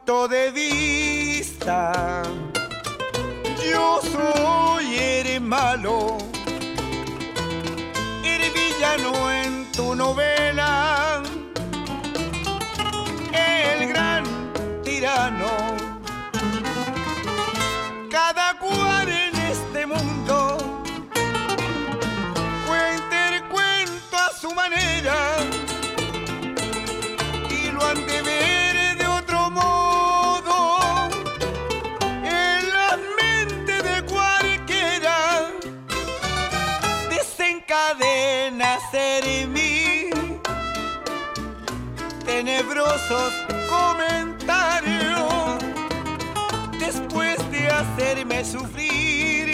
de vista. Yo soy el malo, el villano en tu novela, el gran tirano. Cada cual en este mundo cuenta el cuento a su manera tenebrosos comentarios después de hacerme sufrir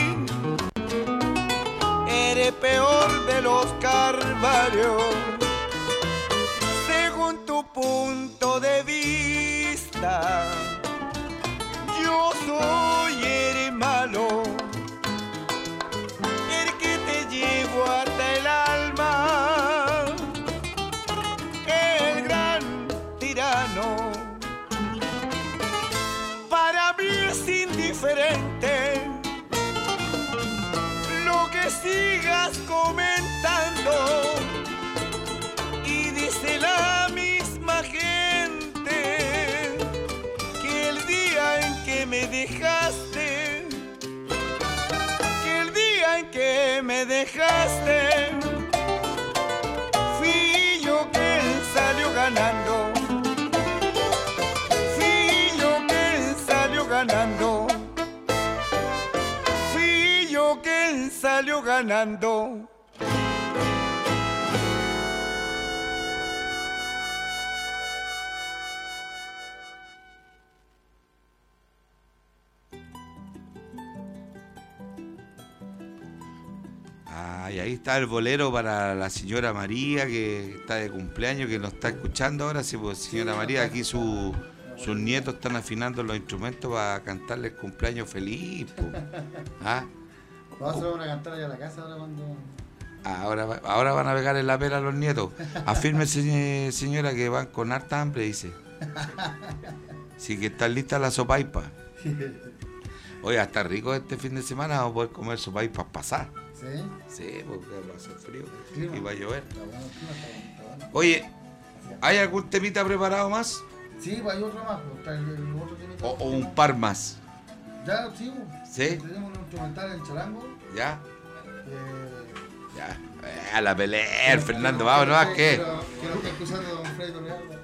eres peor de los carvarios según tu punto de vista. Yo soy el malo, me dejaste, fui yo quien salió ganando, fui yo quien salió ganando, fui yo quien salió ganando. Ah, y ahí está el bolero para la señora María, que está de cumpleaños, que nos está escuchando ahora. Sí, pues señora María, aquí su- sus nietos están afinando los instrumentos para cantarle el cumpleaños feliz. po. (laughs) Ah, Vamos a cantar allá a la casa ahora cuando. ahora, ahora van a pegar en la pera a los nietos. Afirme, se- señora, que van con harta hambre, dice. (laughs) Sí, que están listas las sopaipas. (laughs) Oye, está rico este fin de semana, vamos a poder comer sopaipas pasar. ¿Sí? Sí, porque va a ser frío y va a llover. Está bueno, está bueno, está. Oye, ¿hay algún temita preparado más? Sí, hay otro más, pues, está el, otro temita. ¿O, o un par más? Ya, sí, pues. ¿Sí? Tenemos un instrumental en charango. ¿Ya? Eh, Ya. Eh, a la pelea, el Fernando, vamos, no más que. Quiero, quiero estar escuchando a don Freddy Torrealba.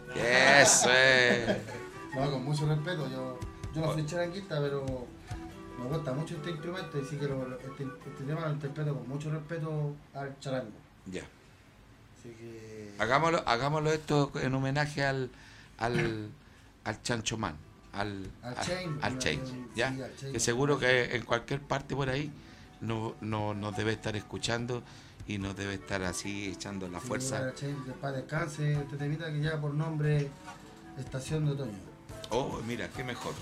Eso es. (laughs) No, con mucho respeto. Yo, yo no soy charanguista, pero me gusta mucho este instrumento y sí que lo- este, este tema lo interpreto con mucho respeto al charango. Ya. Así que. Hagámoslo, hagámoslo esto en homenaje al, al, (coughs) al Chancho Man, al, Al Chain, ¿ya? al. Que seguro que en cualquier parte por ahí no, no, nos debe estar escuchando y nos debe estar así echando la Sí, fuerza. para descanse, este temita que lleva por nombre Estación de Otoño. Oh, mira, qué mejor.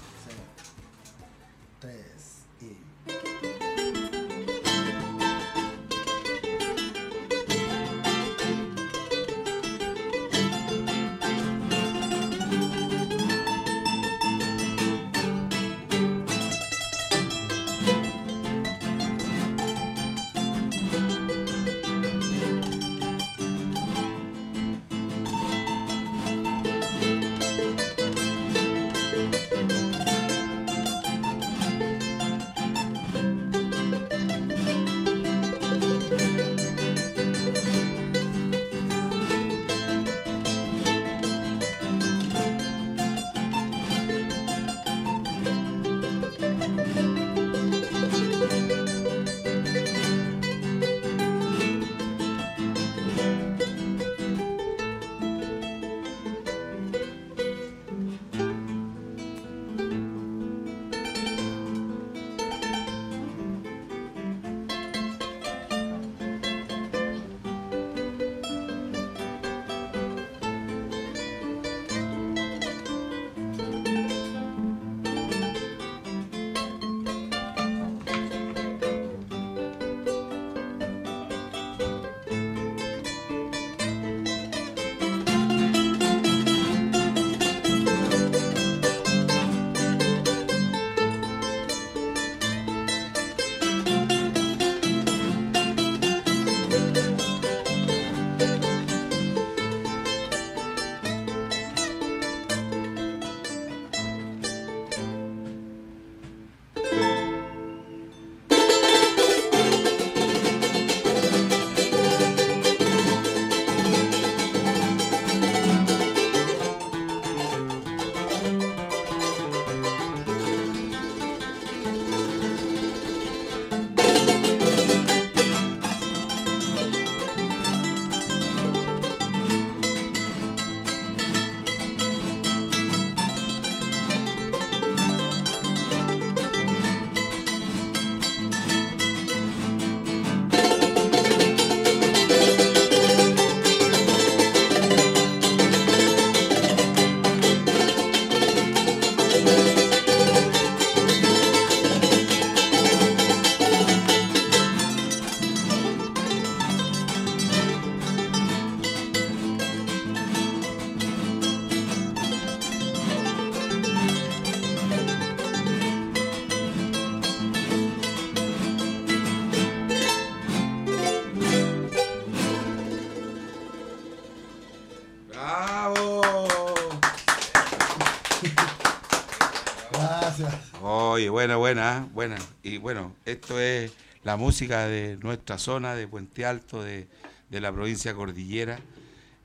Buena, buena, buena. Y bueno, esto es la música de nuestra zona, de Puente Alto, de, de la provincia Cordillera.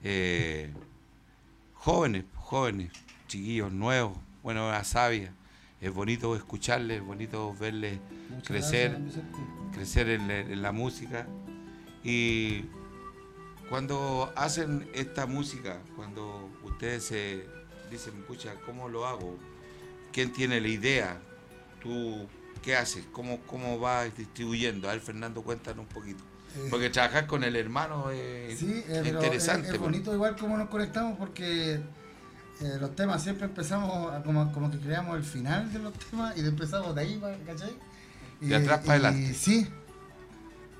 Eh, jóvenes, jóvenes, chiquillos nuevos, bueno, la savia. Es bonito escucharles, es bonito verles Muchas crecer, gracias, crecer en, la- en la música. Y cuando hacen esta música, cuando ustedes se dicen, pucha, ¿cómo lo hago? ¿Quién tiene la idea? ¿Tú qué haces? ¿Cómo, cómo vas distribuyendo? A ver, Fernando, cuéntanos un poquito. Porque trabajar con el hermano es, Sí, eh, interesante. Es, es bonito igual como nos conectamos porque eh, los temas siempre empezamos a- como, como que creamos el final de los temas y empezamos de ahí, ¿cachai? De atrás para y- adelante. Sí.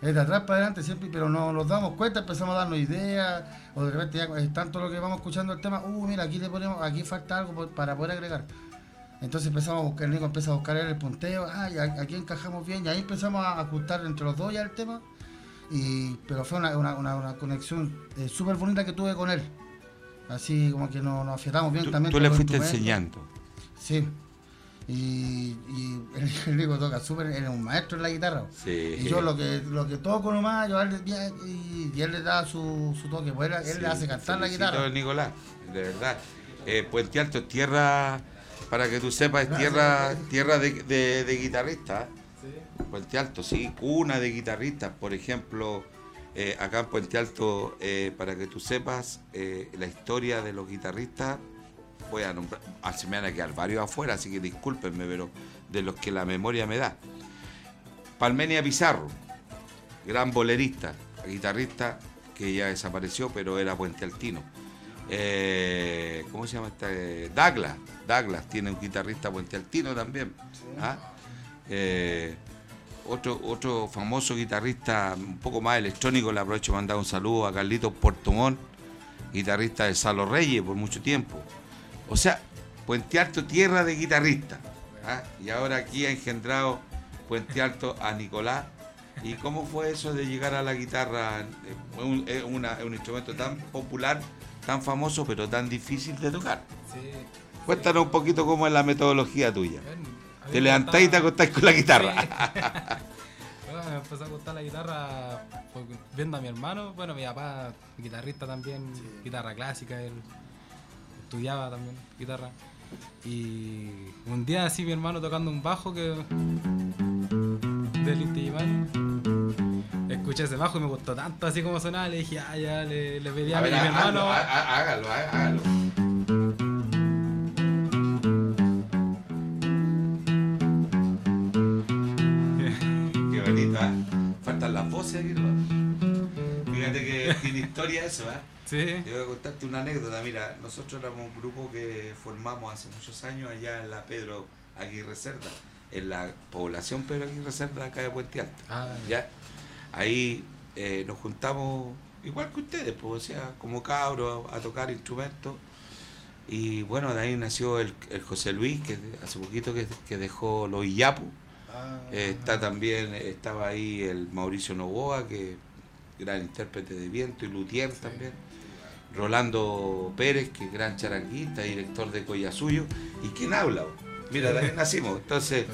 De atrás para adelante siempre, pero no nos damos cuenta, empezamos a darnos ideas, o de repente ya es tanto lo que vamos escuchando el tema, uh, mira, aquí le ponemos, aquí falta algo para poder agregar. Entonces empezamos a buscar, el Nico empieza a buscar el punteo, ah, y aquí encajamos bien, y ahí empezamos a ajustar entre los dos ya el tema. Y, pero fue una, una, una- una conexión eh, súper bonita que tuve con él. Así como que nos, nos afiatamos bien Tú, también. tú le fuiste enseñando. Sí. Y, y el, (laughs) el Nico toca súper, él es un maestro en la guitarra. Sí. Y yo lo que, lo que toco nomás, yo él, y, y él le da su, su toque, pues él, le hace cantar la guitarra. a Nicolás, de verdad. Eh, Puente Alto es tierra, para que tú sepas, es tierra, tierra de, de, de guitarristas. Puente Alto, sí, cuna de guitarristas. Por ejemplo, eh, acá en Puente Alto, eh, para que tú sepas, eh, la historia de los guitarristas, voy a nombrar, ah, se me van a quedar varios afuera, así que discúlpenme, pero de los que la memoria me da. Palmenia Pizarro, gran bolerista, guitarrista que ya desapareció, pero era puente altino. Eh, ¿Cómo se llama este? Douglas. Douglas tiene un guitarrista puente altino también. ¿ah? Eh, otro, otro famoso guitarrista un poco más electrónico, le aprovecho para mandar un saludo a Carlitos Portomón, guitarrista de Salo Reyes por mucho tiempo. O sea, Puente Alto, tierra de guitarristas. ¿ah? Y ahora aquí ha engendrado Puente Alto a Nicolás. ¿Y cómo fue eso de llegar a la guitarra? Es un, es un instrumento tan popular, tan famoso, pero tan difícil de tocar. Sí. Cuéntanos un poquito cómo es la metodología tuya. Te levantáis y te acostáis con la guitarra. (laughs) Bueno, me empezó a gustar la guitarra pues, viendo a mi hermano. Bueno, mi papá, guitarrista también, guitarra clásica, él estudiaba también guitarra. Y un día así mi hermano tocando un bajo que del Inti Escuché ese bajo y me gustó tanto así como sonaba, le dije, ah, ya, le, le pedí a, A mi, ver, mi hágalo, hermano. há- há- hágalo, há- (laughs) hágalo. Qué bonito, ¿eh? Faltan las voces aquí, ¿no? Fíjate que (laughs) tiene historia eso, ¿eh? Sí. Te voy a contarte una anécdota. Mira, nosotros éramos un grupo que formamos hace muchos años allá en la Pedro Aguirre Cerda, en la población Pedro Aguirre Cerda, acá de Puente Alto. Ah, ¿ya? Ahí eh, nos juntamos, igual que ustedes, pues, o sea, como cabros, a, a tocar instrumentos. Y bueno, de ahí nació el, el José Luis, que hace poquito que, que dejó los Iyapu. Eh, está también, estaba ahí el Mauricio Novoa, que gran intérprete de viento y luthier también. Rolando Pérez, que es gran charanguista, director de Collasuyo. ¿Y quién habla? Mira, de ahí (laughs) nacimos. Entonces,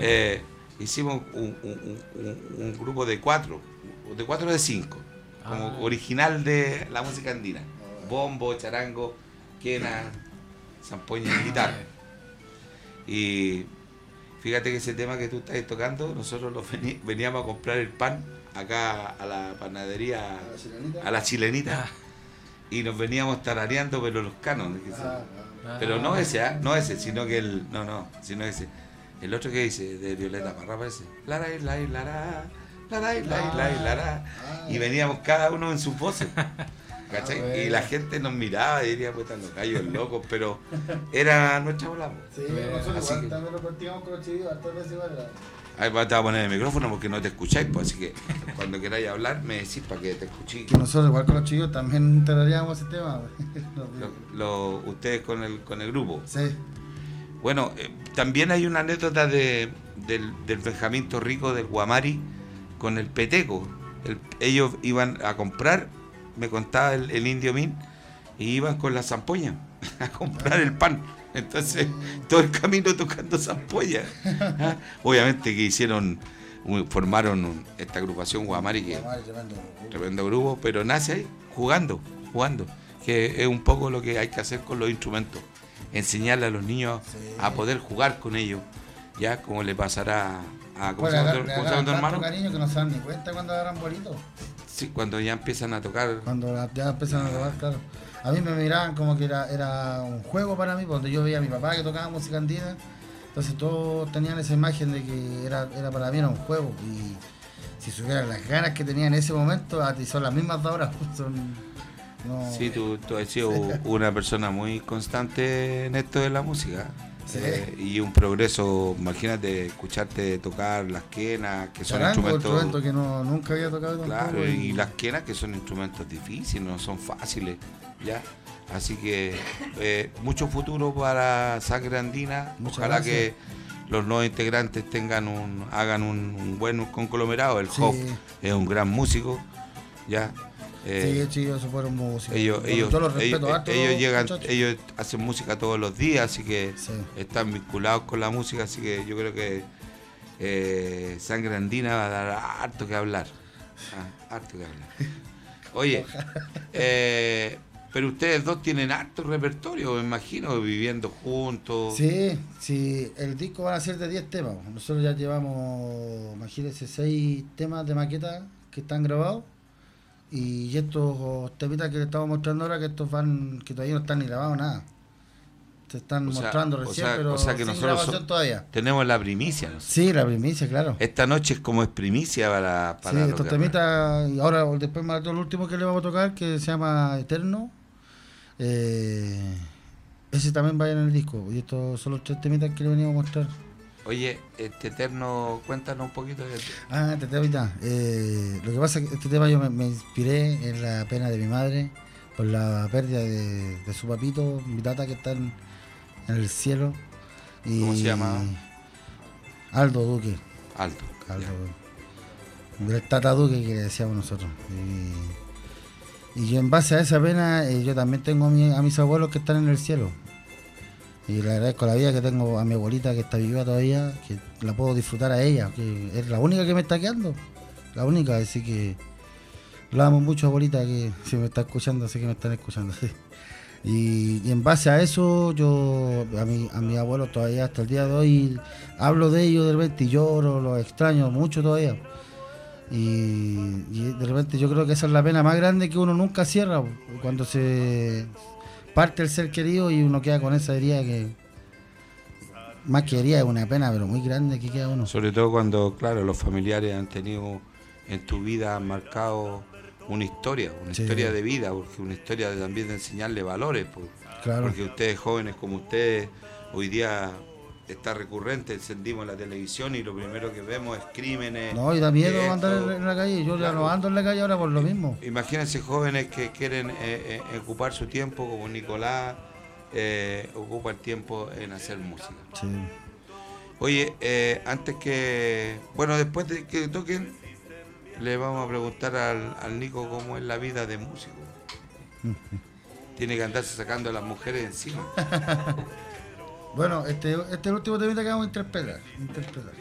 eh, hicimos un, un- un- un grupo de cuatro, de cuatro o de cinco, como Ah. original de la música andina. Bombo, charango, quena, zampoña y guitarra. Y fíjate que ese tema que tú estás tocando, nosotros lo veníamos a comprar el pan acá a la panadería, a la chilenita, y nos veníamos tarareando, pero los se- Ah. Pero no ese, ¿ah? no ese, sino que el. No, no, sino ese. El otro que dice, de Violeta Parra, parece. Lara, y la, y lara, lara, y la, y la, y lara. Y veníamos cada uno en sus voces. (laughs) ¿Cachai? Ah, bueno. Y la gente nos miraba y diría, pues están los gallos locos, pero era nuestra bola. Sí, nosotros así igual que- también lo practicamos con los chiquillos, hartas veces igual. Ahí va- te voy a poner el micrófono porque no te escucháis, pues así que cuando queráis hablar me decís para que te escuchéis. Que nosotros igual con los chicos también tarareamos ese tema. (laughs) Lo- lo- ustedes con el, con el grupo. sí. Bueno, eh, también hay una anécdota de, del, del Benjamín Torrico del Guamari con el Peteco. El- ellos iban a comprar, me contaba el, el indio Min, y iban con la zampoña (laughs) a comprar el pan. Entonces, todo el camino tocando zampoña. (laughs) ¿ah? Obviamente que hicieron, formaron esta agrupación Guamari, que Madre, tremendo. tremendo grupo, pero nace ahí, jugando, jugando. Que es un poco lo que hay que hacer con los instrumentos. Enseñarle a los niños a poder jugar con ellos, ya como le pasará a ¿cómo Pues se llama tu- hermano? cariño que no se dan ni cuenta cuando agarran bolitos. Sí, cuando ya empiezan a tocar. Cuando la- ya empiezan a tocar, claro. A mí me miraban como que era, era un juego para mí, donde yo veía a mi papá que tocaba música andina. Entonces todos tenían esa imagen de que era, era para mí era un juego. Y si supieran las ganas que tenía en ese momento, a ti son las mismas de ahora. (laughs) Son, no- Sí, tú, tú has sido (laughs) una persona muy constante en esto de la música. Sí. Eh, y un progreso, imagínate, escucharte tocar las quenas, que son instrumentos... instrumento que no, nunca había tocado. Claro, y las quenas que son instrumentos difíciles, no son fáciles, ¿ya? Así que eh, mucho futuro para Sangre Andina. Muchas Ojalá gracias. que los nuevos integrantes tengan un, hagan un, un buen conglomerado. El Sí. Hop es un gran músico, ¿ya? Sí, Eh, chicos, eso fueron músicos. ellos, ellos, yo los respeto ellos, harto, ellos los llegan, muchachos. ellos hacen música todos los días, así que Sí. están vinculados con la música, así que yo creo que eh, Sangre Andina va a dar harto que hablar. Ah, harto que hablar. (laughs) Oye, eh, pero ustedes dos tienen harto repertorio, me imagino, viviendo juntos. Sí, sí, el disco van a ser de 10 temas. Nosotros ya llevamos, imagínense, 6 temas de maqueta que están grabados. Y estos temitas que les estamos mostrando ahora, que estos van, que todavía no están ni grabados nada. Se están O sea, mostrando o recién, sea- pero o sea que sin nosotros grabación so- todavía. tenemos la primicia. ¿no? Sí, la primicia, claro. Esta noche es como es primicia para, Sí, para los estos temitas, y ahora después más el último que le vamos a tocar, que se llama Eterno. eh, ese también va en el disco. Y estos son los tres temitas que le veníamos a mostrar. Oye, este eterno, cuéntanos un poquito de Ah, temita. Eh, lo que pasa es que este tema yo me, me inspiré en la pena de mi madre por la pérdida de, de su papito, mi tata que está en, en el cielo. Y ¿Cómo se llama? Aldo Duque. Alto. Aldo Del Tata Duque que le decíamos nosotros. Y, y yo en base a esa pena, eh, yo también tengo a, mi- a mis abuelos que están en el cielo. Y le agradezco la vida que tengo a mi abuelita que está viva todavía, que la puedo disfrutar a ella, que es la única que me está quedando. La única, así que la amo mucho, abuelita, que si me está escuchando, sé que me están escuchando. (laughs) sí. Y, en base a eso, yo a mi, a mi abuelo todavía hasta el día de hoy hablo de ellos de repente y lloro, los extraño mucho todavía. Y de repente yo creo que esa es la pena más grande que uno nunca cierra, cuando se parte el ser querido y uno queda con esa herida que más que herida es una pena, pero muy grande que queda uno. Sobre todo cuando, claro, los familiares han tenido en tu vida han marcado una historia, una Sí. historia de vida, porque una historia de- también de enseñarle valores, pues. Claro. porque ustedes jóvenes como ustedes, hoy día está recurrente, encendimos la televisión y lo primero que vemos es crímenes. No, y da miedo esto. andar en, la calle, yo ya no ando en la calle ahora por lo mismo. Imagínense jóvenes que quieren eh, eh, ocupar su tiempo, como Nicolás eh, ocupa el tiempo en hacer música. Sí. Oye, antes que. Bueno, después de que toquen, le vamos a preguntar al, al Nico cómo es la vida de músico. (laughs) Tiene que andarse sacando a las mujeres encima. (laughs) Bueno, este, este último temita que vamos a interpretar. interpretar.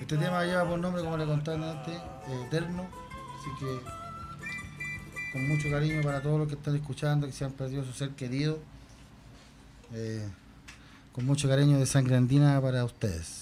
Este tema lleva por nombre, como le contaron antes, eh, Eterno. Así que, con mucho cariño para todos los que están escuchando, que se han perdido su ser querido. eh, con mucho cariño de sangre andina para ustedes.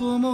Pasa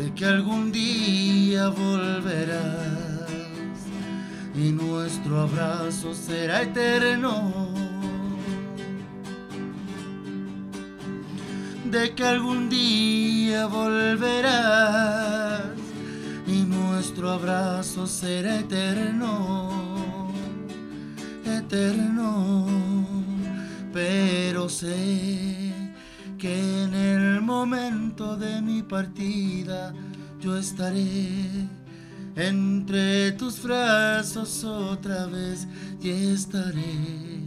de que algún día volverás. Y nuestro abrazo será eterno. De que algún día volverás. Y nuestro abrazo será eterno, eterno. Pero sé que en el momento de mi partida yo estaré entre tus brazos otra vez y estaré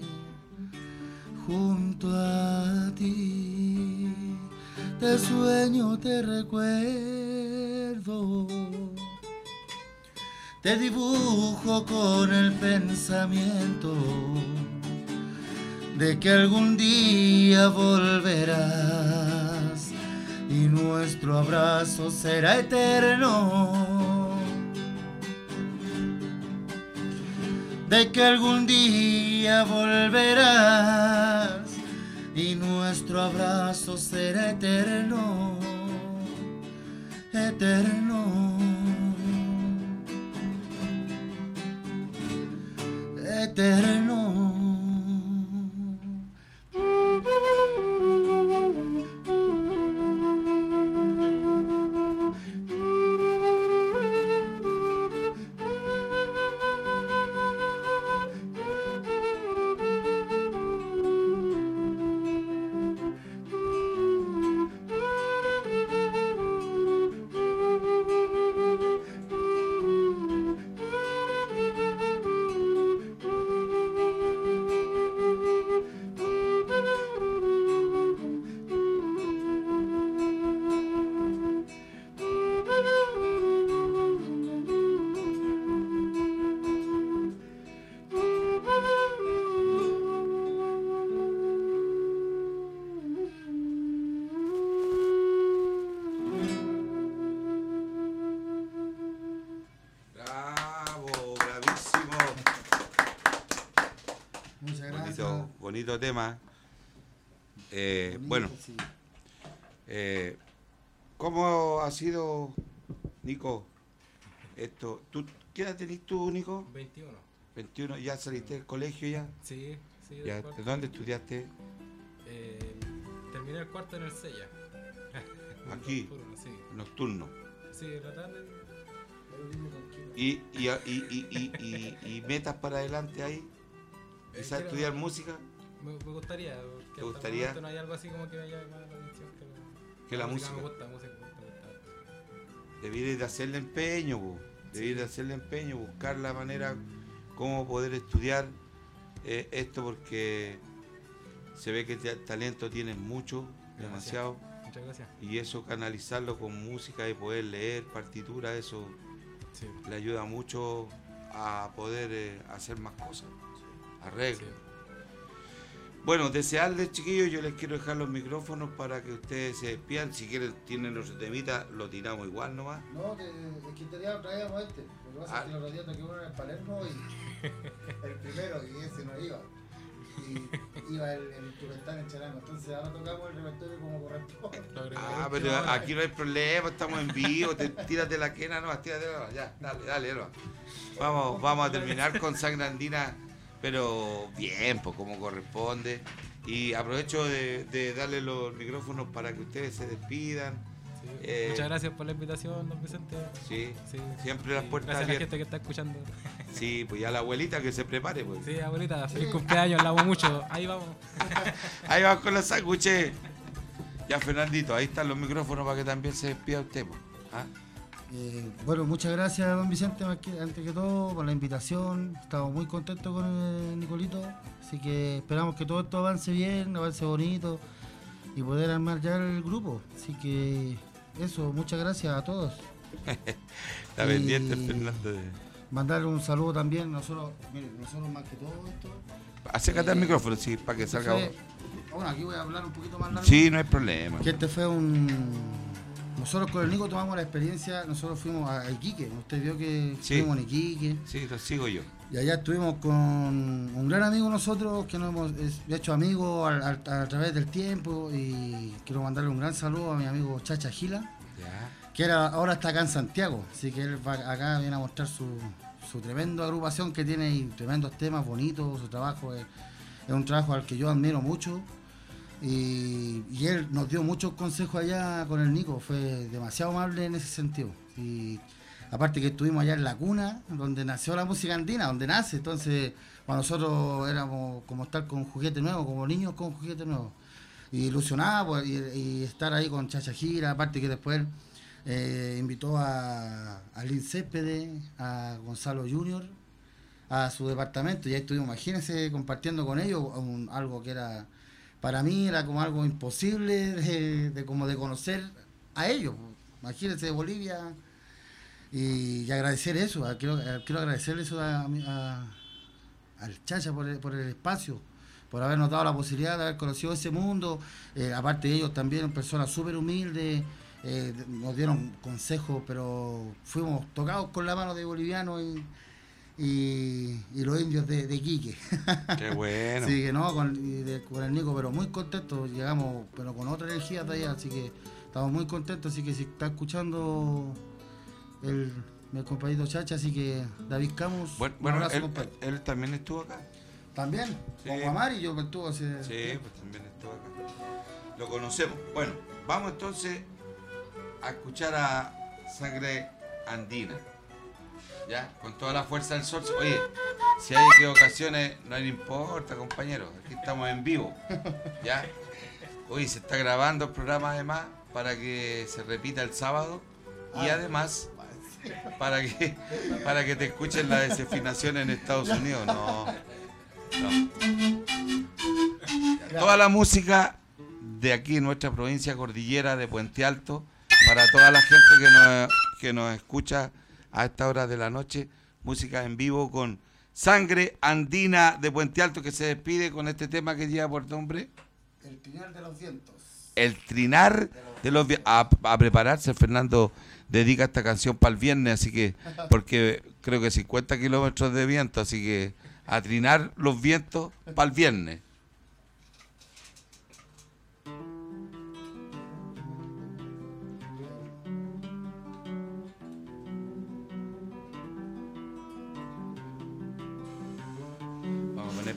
junto a ti. Te sueño, te recuerdo, te dibujo con el pensamiento de que algún día volverás y nuestro abrazo será eterno. De que algún día volverás y nuestro abrazo será eterno, eterno. Eterno. Esto, ¿tú, ¿Qué edad tenés tú, Nico? 21. 21, ¿ya saliste del colegio ya? Sí, sí. ya. ¿De dónde estudiaste? Eh, terminé el cuarto en el Sella. (laughs) Aquí, Nocturno, sí. nocturno. Sí, en la tarde. ¿Y, y, y, y, metas para adelante ahí? Eh, ¿Quizás quiero- estudiar música? Me, me gustaría. hasta el gustaría? No hay algo así como que me llame más la atención que, Que la música. Me gusta, música me gusta, me gusta. Debieres de hacerle empeño, po. debieres de hacerle empeño, buscar la manera cómo poder estudiar eh, esto porque se ve que talento tienes mucho, demasiado, Muchas gracias. y eso canalizarlo con música y poder leer partitura, eso Sí. le ayuda mucho a poder eh, hacer más cosas, arreglos. Bueno, desearles, chiquillos, yo les quiero dejar los micrófonos para que ustedes se despidan. Si quieren, tienen los temitas, lo tiramos igual nomás. No, que, es que tenía traíamos este. Lo que pasa es que Ah. los días que uno en el Palermo y (laughs) el primero, y ese no iba. Y iba el, el instrumental en charango. Entonces ahora tocamos el repertorio como corresponde. Ah, pero aquí no hay problema, estamos en vivo, te, tírate la quena nomás, tírate la ya, dale, dale, nomás. Vamos, vamos a terminar con sangre andina, pero bien, pues como corresponde. Y aprovecho de, de darle los micrófonos para que ustedes se despidan. Eh, Muchas gracias por la invitación, don Vicente. Sí, siempre las puertas Gracias a la abiertas. gente que está escuchando. Sí, pues ya la abuelita que se prepare, pues. Sí, abuelita, feliz cumpleaños, la amo mucho. Ahí vamos. (laughs) Ahí vamos con los sándwiches. Ya, Fernandito, ahí están los micrófonos para que también se despida usted. pues. ¿Ah? Eh, bueno, muchas gracias, don Vicente, antes que todo, por la invitación. Estamos muy contentos con el Nicolito. Así que esperamos que todo esto avance bien, avance bonito y poder armar ya el grupo. Así que eso, muchas gracias a todos. (laughs) Está pendiente Fernando. Mandarle un saludo también, nosotros, mire, nosotros más que todo esto. Acércate al eh, micrófono, sí, para que este salga. fue- Bueno, aquí voy a hablar un poquito más largo. Sí, no hay problema. Que este fue un. Nosotros con el Nico tomamos la experiencia, nosotros fuimos a Iquique. Usted vio que Sí. estuvimos en Iquique. Sí, lo sigo yo. Y allá estuvimos con un gran amigo nosotros que nos hemos hecho amigos a, través del tiempo y quiero mandarle un gran saludo a mi amigo Chacha Gila, Ya. que era, ahora está acá en Santiago, así que él va acá viene a mostrar su, su tremenda agrupación que tiene y tremendos temas bonitos, su trabajo es, es un trabajo al que yo admiro mucho y, él nos dio muchos consejos allá con el Nico, fue demasiado amable en ese sentido. Y aparte que estuvimos allá en la cuna, donde nació la música andina, donde nace, entonces para nosotros éramos como estar con juguete nuevo, como niños con juguete nuevo. Y ilusionados pues, y, estar ahí con Chacha Gira, aparte que después eh, invitó a, a Lin Céspedes, a Gonzalo Junior, a su departamento y ahí estuvimos, imagínense, compartiendo con ellos un- algo que era, para mí era como algo imposible de, como de conocer a ellos. Imagínense de Bolivia y, agradecer eso, a- quiero, a- quiero agradecerle eso a, al Chacha por el, espacio, por habernos dado la posibilidad de haber conocido ese mundo, eh, aparte de ellos también personas súper humildes, eh, nos dieron consejos, pero fuimos tocados con la mano de bolivianos y, y los indios de, de Quique. Qué (laughs) bueno. Sí, que no, con, de- con el Nico, pero muy contentos, llegamos, pero con otra energía de allá, así que estamos muy contentos, así que si está escuchando el, mi compañero Chacha, así que David Camus, Bueno, bueno abrazo, él, él también estuvo acá. También, Sí. con Guamari yo estuve hace... Sí, pues también estuvo acá. Lo conocemos. Bueno, vamos entonces a escuchar a Sangre Andina. ¿Ya? Con toda la fuerza del sol. Oye, si hay equivocaciones, no le importa, compañeros. Aquí estamos en vivo. ¿Ya? Hoy se está grabando el programa además para que se repita el sábado. Y Ah. además para que para que te escuchen la desafinación en Estados Unidos. No. no. Toda la música de aquí en nuestra provincia cordillera de Puente Alto, para toda la gente que nos, que nos escucha a esta hora de la noche, música en vivo con Sangre Andina de Puente Alto que se despide con este tema que lleva por nombre El Pinar de los Vientos. El Trinar de los Vi- a, a prepararse, Fernando dedica esta canción para el viernes, así que, (laughs) porque creo que 50 kilómetros de viento, así que a trinar los vientos para el viernes.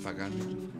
Vamos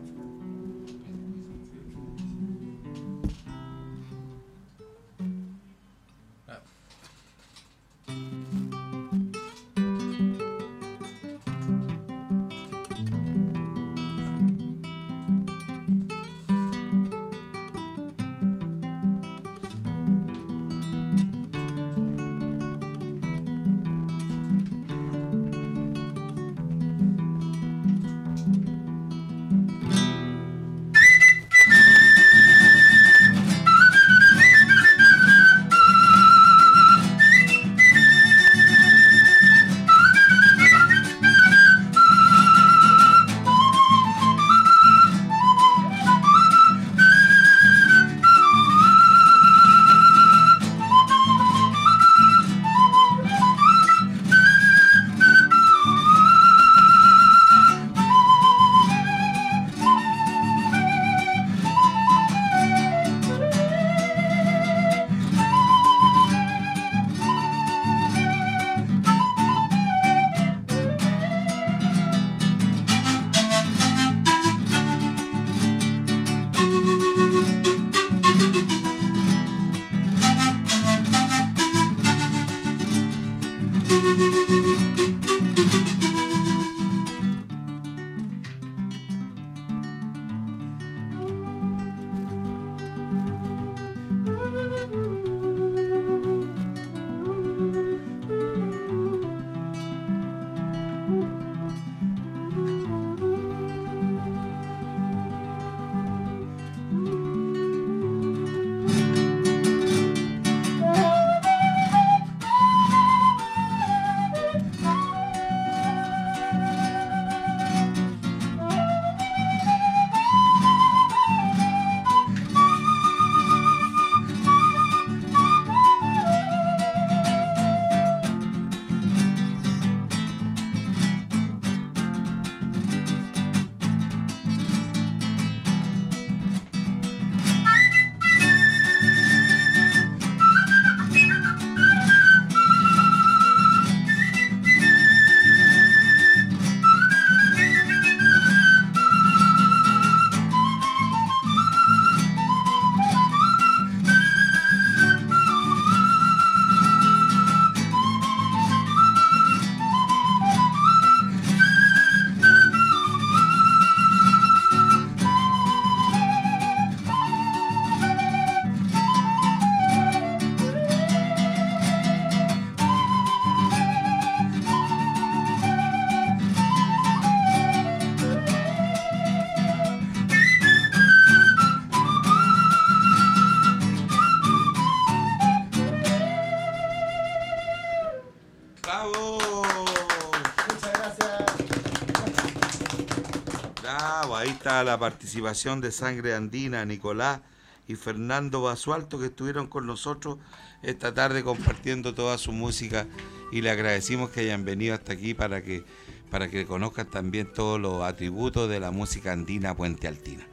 La participación de Sangre Andina, Nicolás y Fernando Basualto que estuvieron con nosotros esta tarde compartiendo toda su música y le agradecimos que hayan venido hasta aquí para que para que conozcan también todos los atributos de la música andina Puente Altina.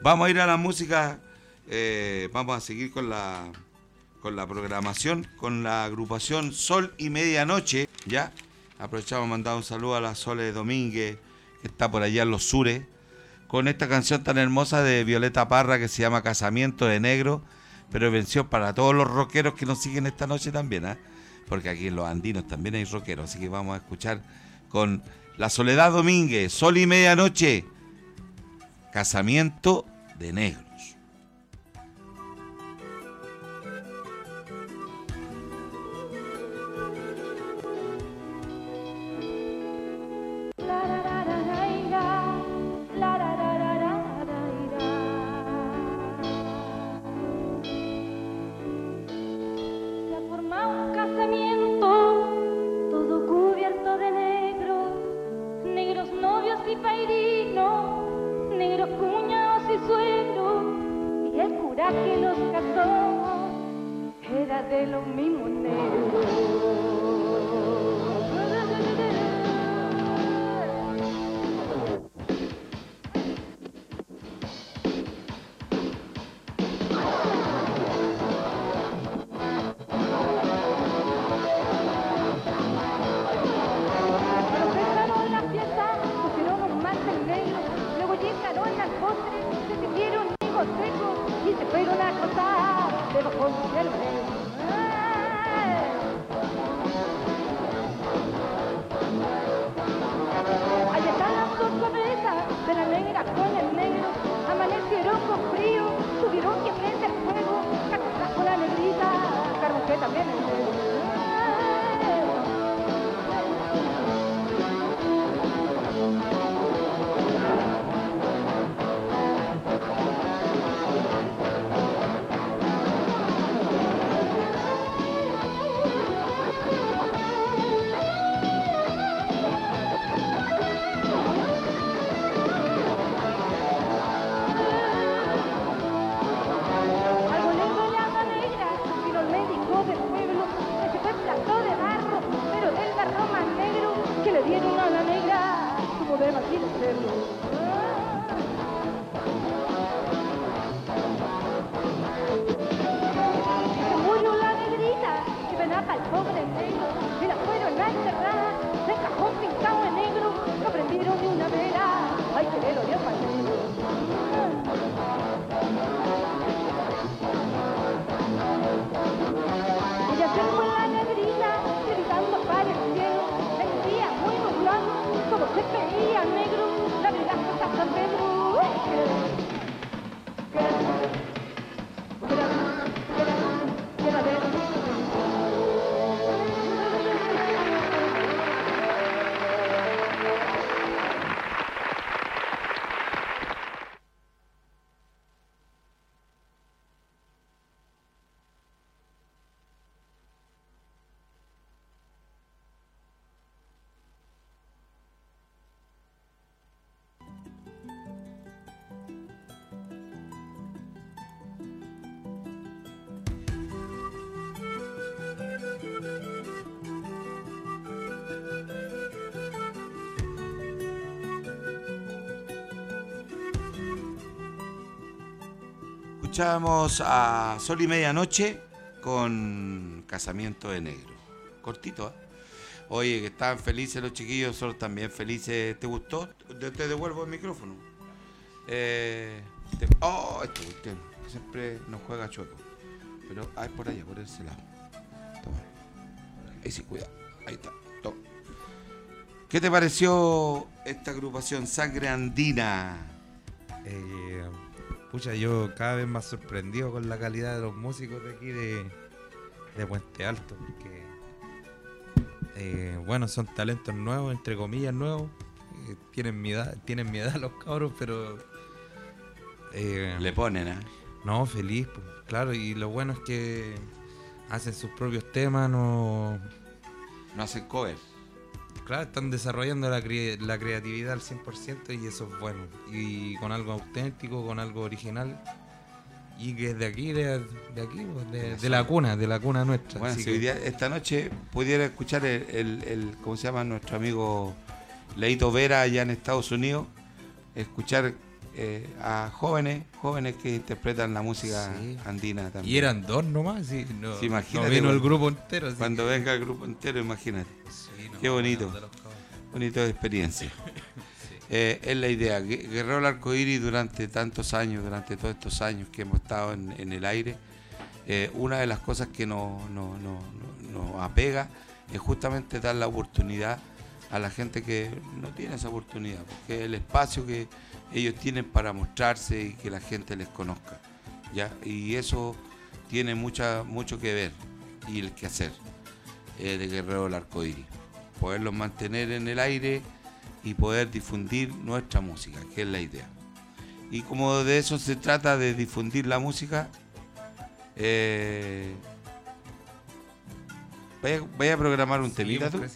Vamos a ir a la música, eh, vamos a seguir con la con la programación, con la agrupación Sol y Medianoche, ¿ya? Aprovechamos mandar un saludo a la Sole Domínguez, que está por allá en los sures, con esta canción tan hermosa de Violeta Parra que se llama Casamiento de Negro, pero venció para todos los rockeros que nos siguen esta noche también, ¿ah? Porque aquí en los andinos también hay rockeros, así que vamos a escuchar con la Soledad Domínguez, Sol y Medianoche, Casamiento de Negro. Escuchamos a Sol y Medianoche con Casamiento de Negro. Cortito, ¿eh? Oye, que estaban felices los chiquillos, nosotros también felices. ¿Te gustó? Te, devuelvo el micrófono. Eh, te- oh, este cuestión, siempre nos juega chueco. Pero, ay, por allá, por ese lado. Toma. Ahí sí, cuidado. Ahí está. Toma. ¿Qué te pareció esta agrupación Sangre Andina? Eh, pucha, yo cada vez más sorprendido con la calidad de los músicos de aquí de, de Puente Alto. Porque, eh, bueno, son talentos nuevos, entre comillas nuevos. eh, tienen, mi edad, tienen mi edad los cabros, pero... eh, Le ponen, ¿ah? No, feliz, pues, claro. Y lo bueno es que hacen sus propios temas, no... No hacen cover. Claro, están desarrollando la, cre- la creatividad al 100% y eso es bueno. Y con algo auténtico, con algo original. Y que es de aquí, de, de aquí, pues, de, de la cuna, de la cuna nuestra. Bueno, Así si que- hoy día- esta noche pudiera escuchar el, el- el- ¿cómo se llama? Nuestro amigo Leito Vera allá en Estados Unidos, escuchar eh, a jóvenes, jóvenes que interpretan la música andina también. Y eran dos nomás, sí. No, Sí, imagínate, no vino el grupo entero. Cuando que- venga el grupo entero, imagínate. no, Qué bonito. de experiencia. (laughs) Eh, es la idea. Gue- Guerrero el Arcoíris durante tantos años, durante todos estos años que hemos estado en, en el aire, eh, una de las cosas que nos, nos- nos- apega es justamente dar la oportunidad a la gente que no tiene esa oportunidad, porque es el espacio que ellos tienen para mostrarse y que la gente les conozca. ¿ya? Y eso tiene mucha, mucho que ver y el que hacer eh, de Guerrero del Arcoíris. Poderlos mantener en el aire y poder difundir nuestra música, que es la idea. Y como de eso se trata, de difundir la música, eh, vaya, vaya a programar un temita tú. Eh,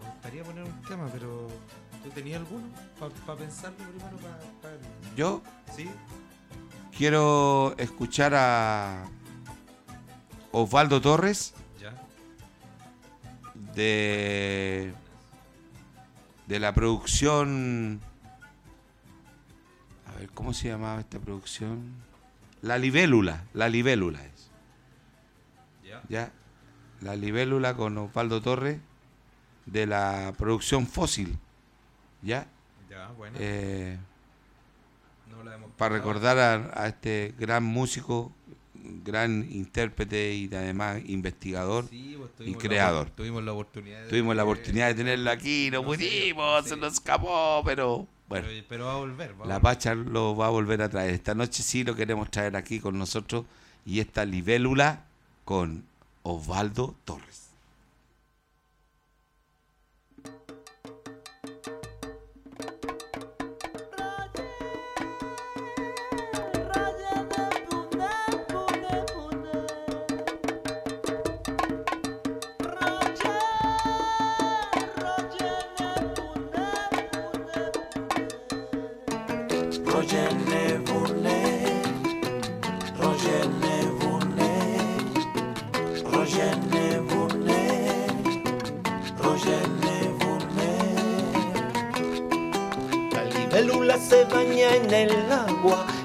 me gustaría poner un tema, pero ¿tú tenías alguno? Para pensarlo primero, para... Yo ¿Sí? quiero escuchar a Osvaldo Torres. De de la producción. A ver cómo se llamaba esta producción la libélula la libélula es. Ya. ya. La libélula con Osvaldo Torres de la producción fósil. Ya. Ya, bueno. Eh, No la hemos para recordar a, a este gran músico gran intérprete y además investigador Sí, pues, y la creador tuvimos la oportunidad de- tuvimos la oportunidad de tenerlo aquí no, pudimos sí. se nos escapó pero bueno Pero, pero va a volver. va la. Pacha lo va a volver a traer. Esta noche sí lo queremos traer aquí con nosotros. Y esta libélula con Osvaldo Torres.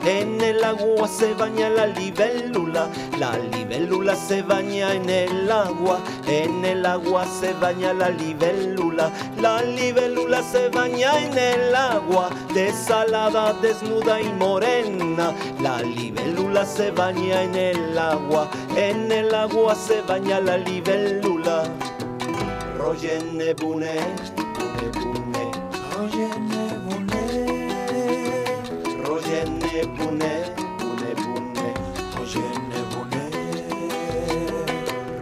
En el agua se baña la libélula. La libélula se baña en el agua, en el agua se baña la libélula. La libélula se baña en el agua, desalada, desnuda y morena. La libélula se baña en el agua, en el agua se baña la libélula. Roger Nebune, Nebune, nebune, cu nebune, roje nebune.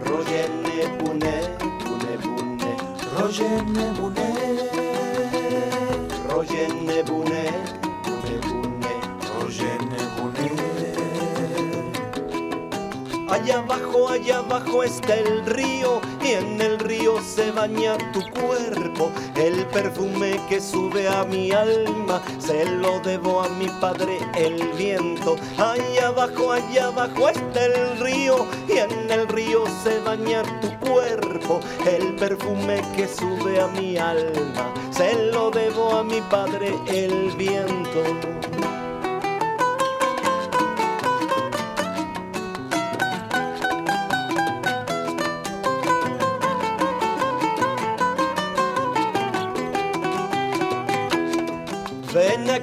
Roje nebune, cu nebune, roje nebune. Allá abajo, allá abajo está el río y en el río se baña tu cuerpo. El perfume que sube a mi alma se lo debo a mi padre el viento. Allá abajo, allá abajo está el río y en el río se baña tu cuerpo. El perfume que sube a mi alma se lo debo a mi padre el viento.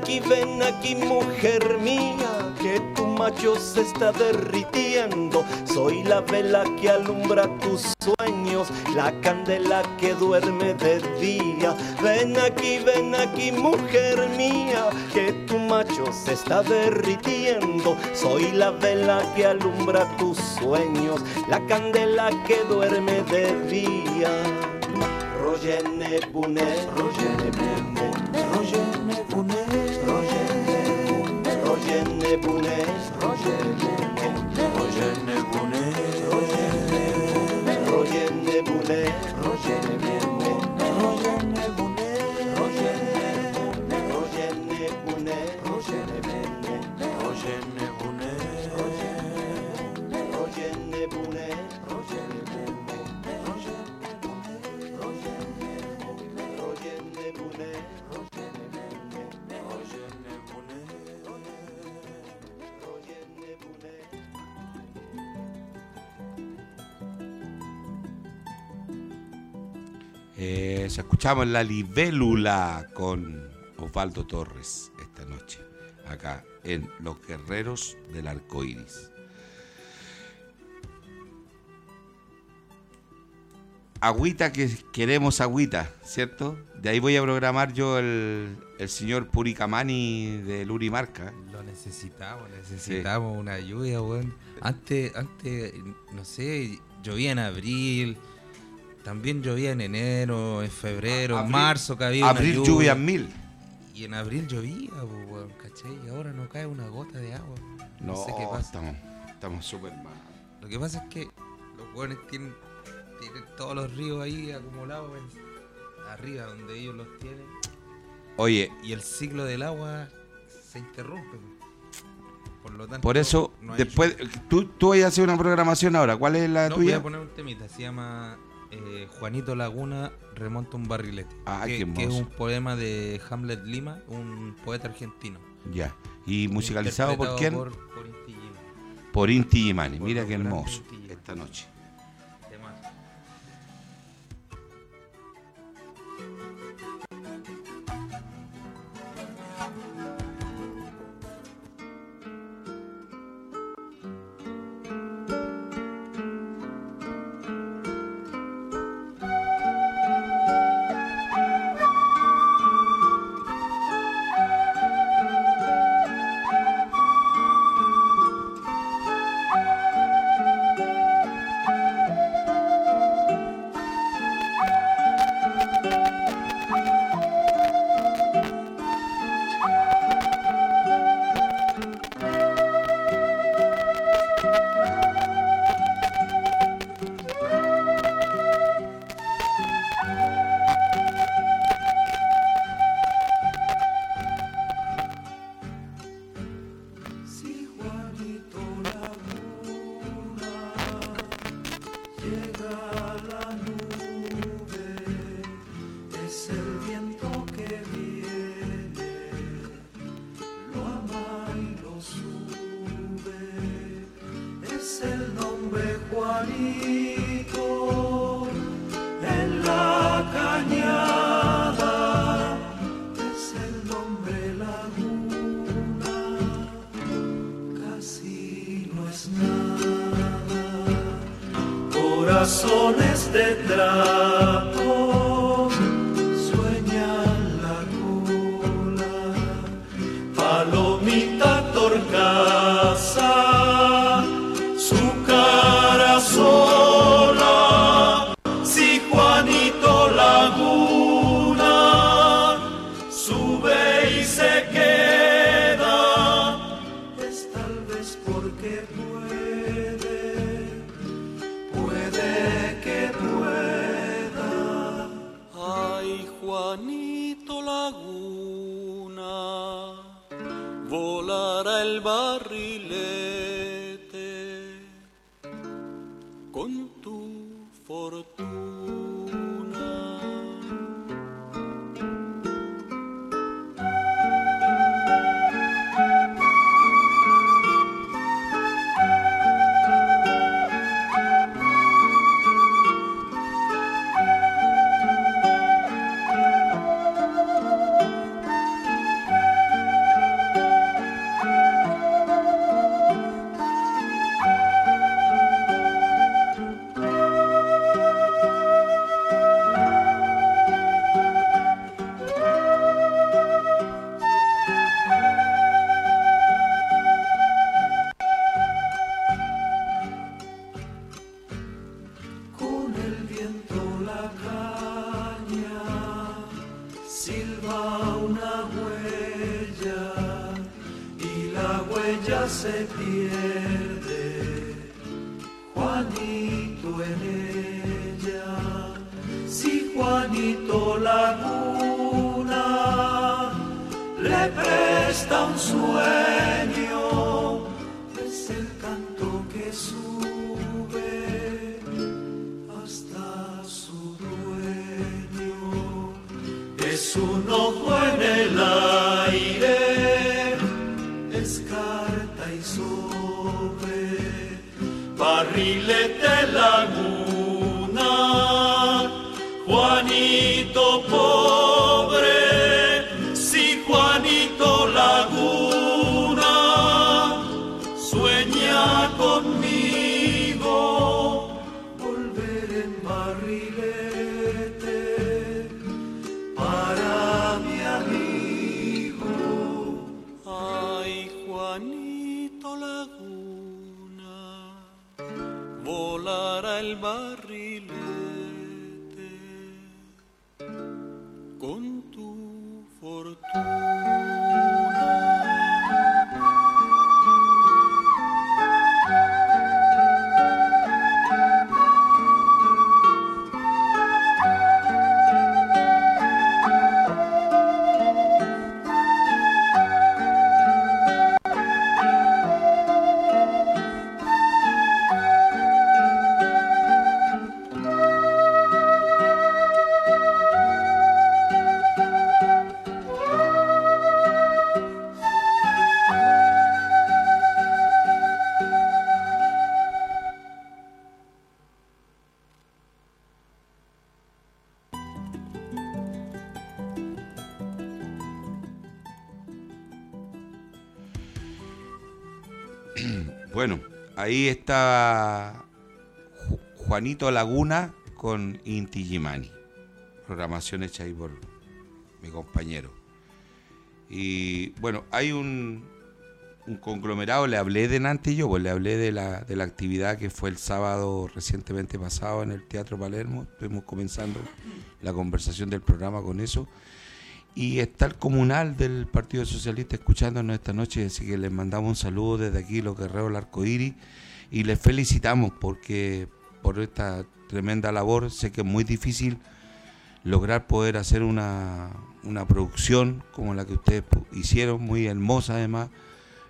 Aquí, ven aquí, mujer mía, que tu macho se está derritiendo. Soy la vela que alumbra tus sueños, la candela que duerme de día. Ven aquí, ven aquí, mujer mía, que tu macho se está derritiendo. Soy la vela que alumbra tus sueños, la candela que duerme de día. Nebune, Roger Nebune, Roger Nebune, Roger Nebunes, Roger Nebunes, Roger Nebunes, Roger Nebunes, Roger Nebunes, Roger Nebunes. Escuchamos la libélula con Osvaldo Torres esta noche, acá en Los Guerreros del Arco Iris. Agüita que queremos agüita, ¿cierto? De ahí voy a programar yo el, el señor Puricamani de Lurimarca. Lo necesitamos, necesitamos una lluvia, weón. Antes, antes, no sé, llovía en abril, también llovía en enero, en febrero, en marzo que había abril lluvia en mil. Y en abril llovía, weón, ¿cachai? Y ahora no cae una gota de agua. No, No, sé qué pasa. estamos estamos súper mal. Lo que pasa es que los weones tienen, tienen todos los ríos ahí acumulados en- arriba donde ellos los tienen. Oye, Y el ciclo del agua se interrumpe. po. Por lo tanto, por eso, no después, tú, tú vas a hacer una programación ahora. ¿Cuál es la No, voy tuya? a poner un temita, se llama eh, Juanito Laguna remonta un barrilete. Ah, que, qué que es un poema de Hamlet Lima, un poeta argentino. Ya. ¿Y musicalizado por quién? Por, por Inti Illimani. Por Inti. Por Mira qué hermoso Inti esta noche. Ahí está Ju- Juanito Laguna con Inti Gimani. Programación hecha ahí por mi compañero. Y bueno, hay un, conglomerado, le hablé delante yo, pues le hablé de la, de la actividad que fue el sábado recientemente pasado en el Teatro Palermo. Estuvimos comenzando la conversación del programa con eso. Y está el comunal del Partido Socialista escuchándonos esta noche, así que les mandamos un saludo desde aquí, los guerreros del Arcoíris, y les felicitamos porque por esta tremenda labor. Sé que es muy difícil lograr poder hacer una, una producción como la que ustedes hicieron, muy hermosa además,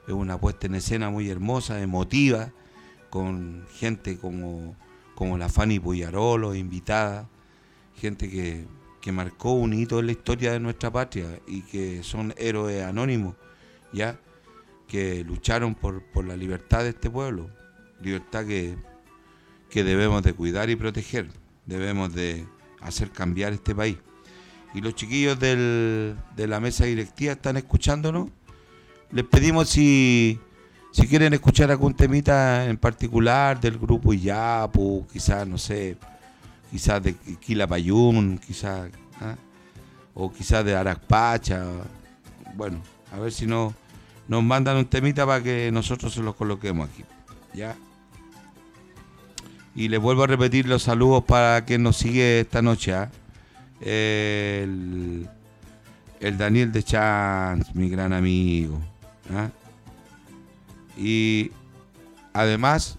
es una puesta en escena muy hermosa, emotiva, con gente como, como la Fanny Puyarolo, invitada, gente que, que marcó un hito en la historia de nuestra patria y que son héroes anónimos, ya que lucharon por, por la libertad de este pueblo, libertad que, que debemos de cuidar y proteger, debemos de hacer cambiar este país. Y los chiquillos del- de la mesa directiva están escuchándonos. Les pedimos si, si quieren escuchar algún temita en particular del grupo Iyapu, quizás, no sé, quizás de Quilapayún, quizás, ¿ah? o quizás de Araspacha. Bueno, a ver si no, nos mandan un temita para que nosotros se los coloquemos aquí. ¿Ya? Y les vuelvo a repetir los saludos para quien nos sigue esta noche. ¿ah? El, el Daniel de Chance, mi gran amigo. ¿ah? Y además,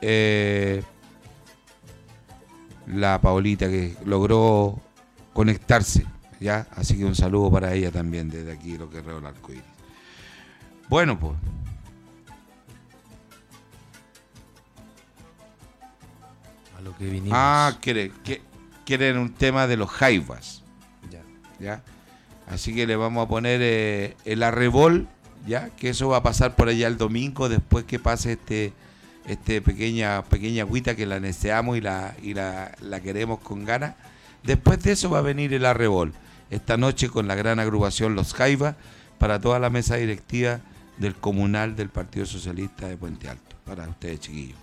eh, la Paulita que logró conectarse. ¿ya? Así que un saludo para ella también desde aquí, lo que reo el arcoíris. Bueno, pues. A lo que vinimos. Ah, quiere, que- quieren un tema de los jaivas. Ya. ¿Ya? Así que le vamos a poner eh, el arrebol, ¿ya? Que eso va a pasar por allá el domingo después que pase este este pequeña pequeña agüita que la deseamos y la y la, la queremos con ganas. Después de eso va a venir el arrebol. Esta noche con la gran agrupación Los Jaivas para toda la mesa directiva del comunal del Partido Socialista de Puente Alto. Para ustedes, chiquillos.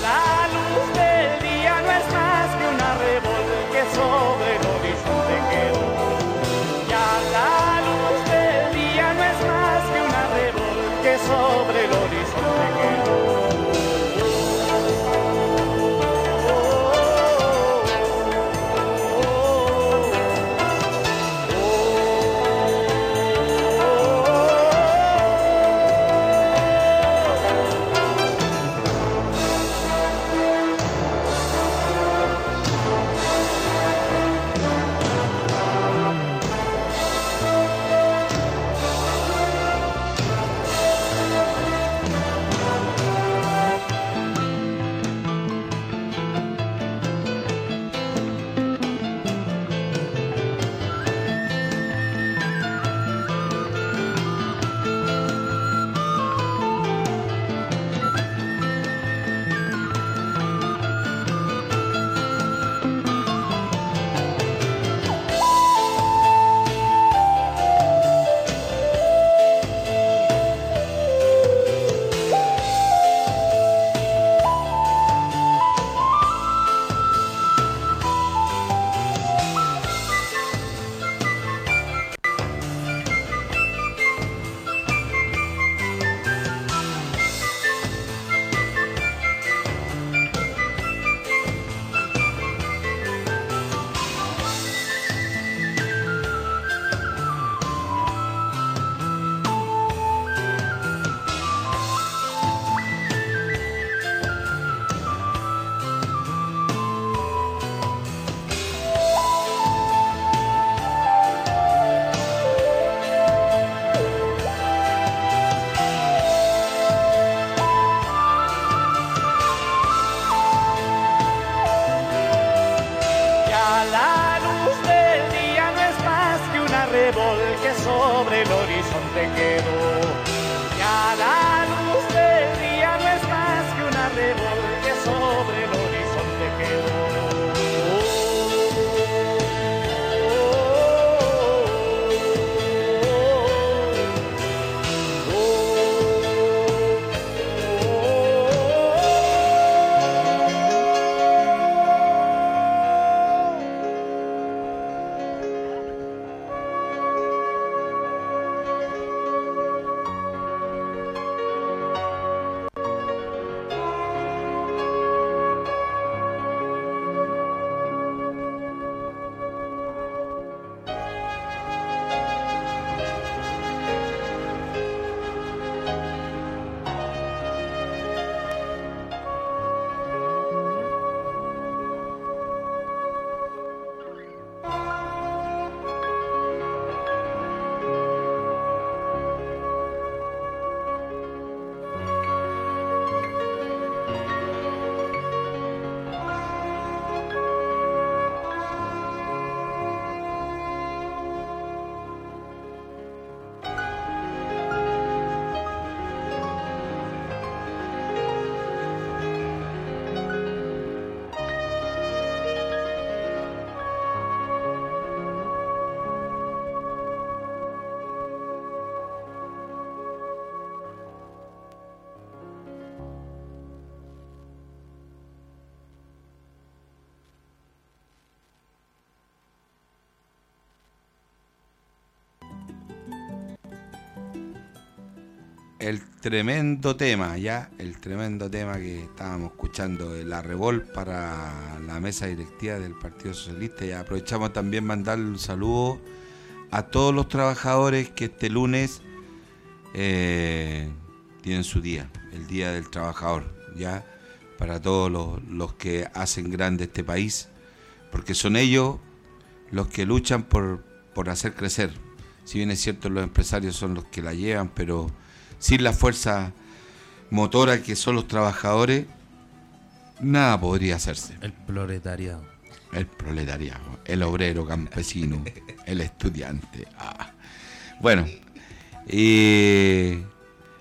La tremendo tema, ya, el tremendo tema que estábamos escuchando la Revol para la mesa directiva del Partido Socialista. Y aprovechamos también mandar un saludo a todos los trabajadores que este lunes eh, tienen su día, el Día del Trabajador, ya, para todos los, los que hacen grande este país, porque son ellos los que luchan por, por hacer crecer. Si bien es cierto, los empresarios son los que la llevan, pero sin la fuerza motora que son los trabajadores, nada podría hacerse. El proletariado. El proletariado, el obrero campesino, (laughs) el estudiante. Ah. Bueno, y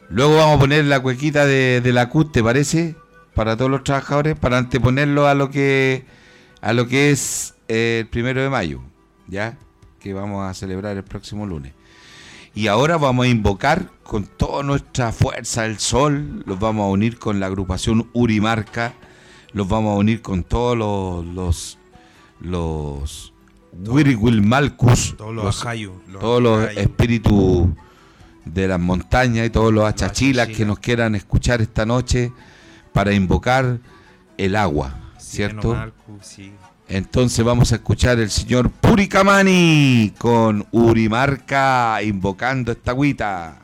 luego vamos a poner la cuequita de, de la CUT, ¿te parece? Para todos los trabajadores, para anteponerlo a lo que a lo que es eh, el primero de mayo, ¿ya? Que vamos a celebrar el próximo lunes. Y ahora vamos a invocar con toda nuestra fuerza el sol, los vamos a unir con la agrupación Urimarca, los vamos a unir con todos los los los todos los los todos los espíritus de las montañas y todos los achachilas que nos quieran escuchar esta noche para invocar el agua, ¿cierto? Sí. Entonces vamos a escuchar el señor Puricamani con Urimarca invocando esta agüita.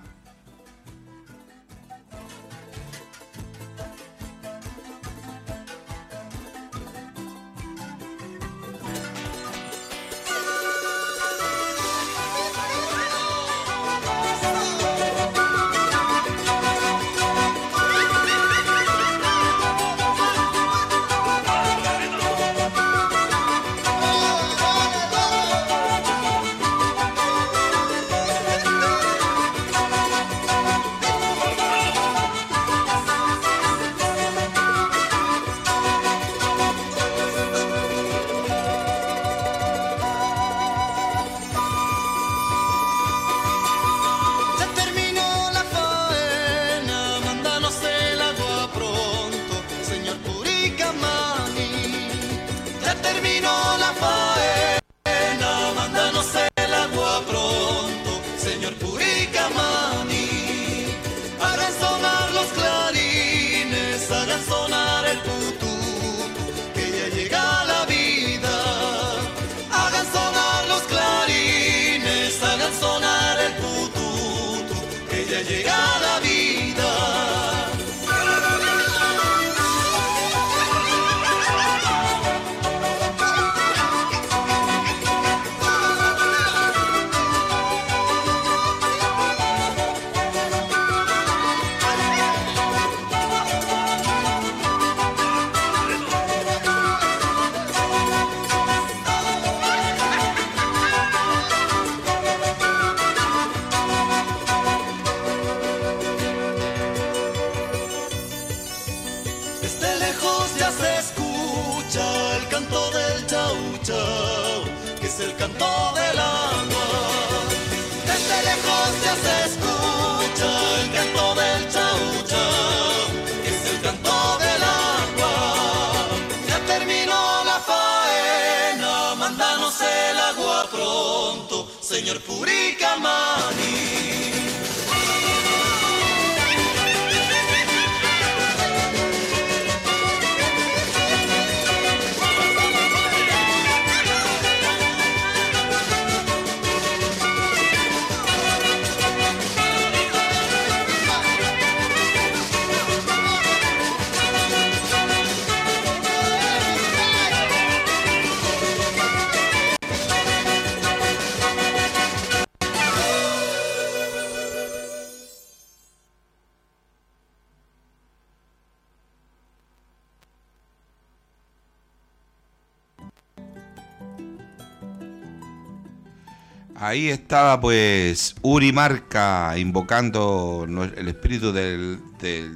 Ahí estaba pues Urimarca invocando no- el espíritu del,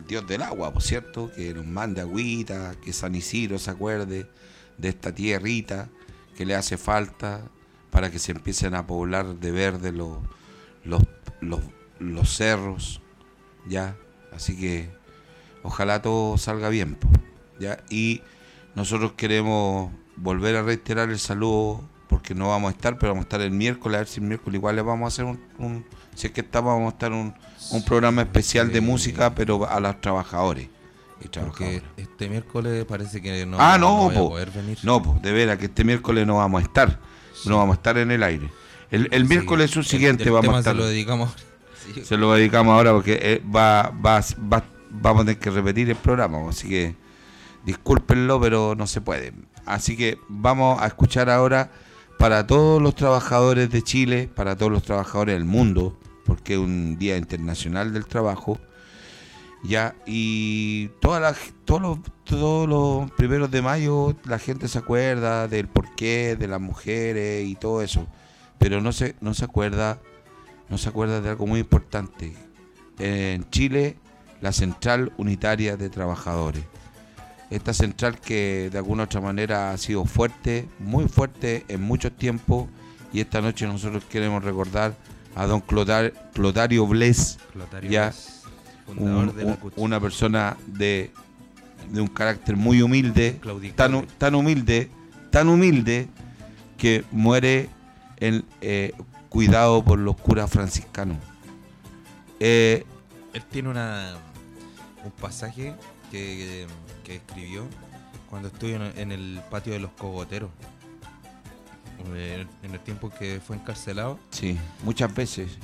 dios del agua, por cierto, que nos mande agüita, que San Isidro se acuerde de esta tierrita que le hace falta para que se empiecen a poblar de verde los, los, los, los cerros, ya. Así que ojalá todo salga bien, ya. Y nosotros queremos volver a reiterar el saludo porque no vamos a estar, pero vamos a estar el miércoles, a ver si el miércoles igual les vamos a hacer un, un- si es que estamos, vamos a estar un, un programa especial de música, pero a los trabajadores. Y Porque este miércoles parece que no, ah, no, no voy a po. poder venir. no, po, de veras que este miércoles no vamos a estar, no vamos a estar en el aire. El, el Sí, miércoles el- subsiguiente el vamos tema a estar. se lo dedicamos Sí. Se lo dedicamos ahora porque eh, va, va, va- vamos a tener que repetir el programa, así que discúlpenlo, pero no se puede. Así que vamos a escuchar ahora para todos los trabajadores de Chile, para todos los trabajadores del mundo, porque es un Día Internacional del Trabajo, ya, y toda la, todos, los, todos los primeros de mayo la gente se acuerda del porqué de las mujeres y todo eso, pero no se, no se acuerda no se acuerda de algo muy importante. En Chile, la Central Unitaria de Trabajadores. Esta central que de alguna otra manera ha sido fuerte, muy fuerte en muchos tiempos, y esta noche nosotros queremos recordar a don Clotar- Clotario Bles, Clotario ya Bles, fundador un- de la un- una persona de, de un carácter muy humilde, tan, hu- tan humilde, tan humilde que muere en, eh, cuidado por los curas franciscanos. Eh, Él tiene una, un pasaje que, que escribió cuando estuvo en, el patio de los cogoteros. En el tiempo que fue encarcelado. Sí, muchas veces.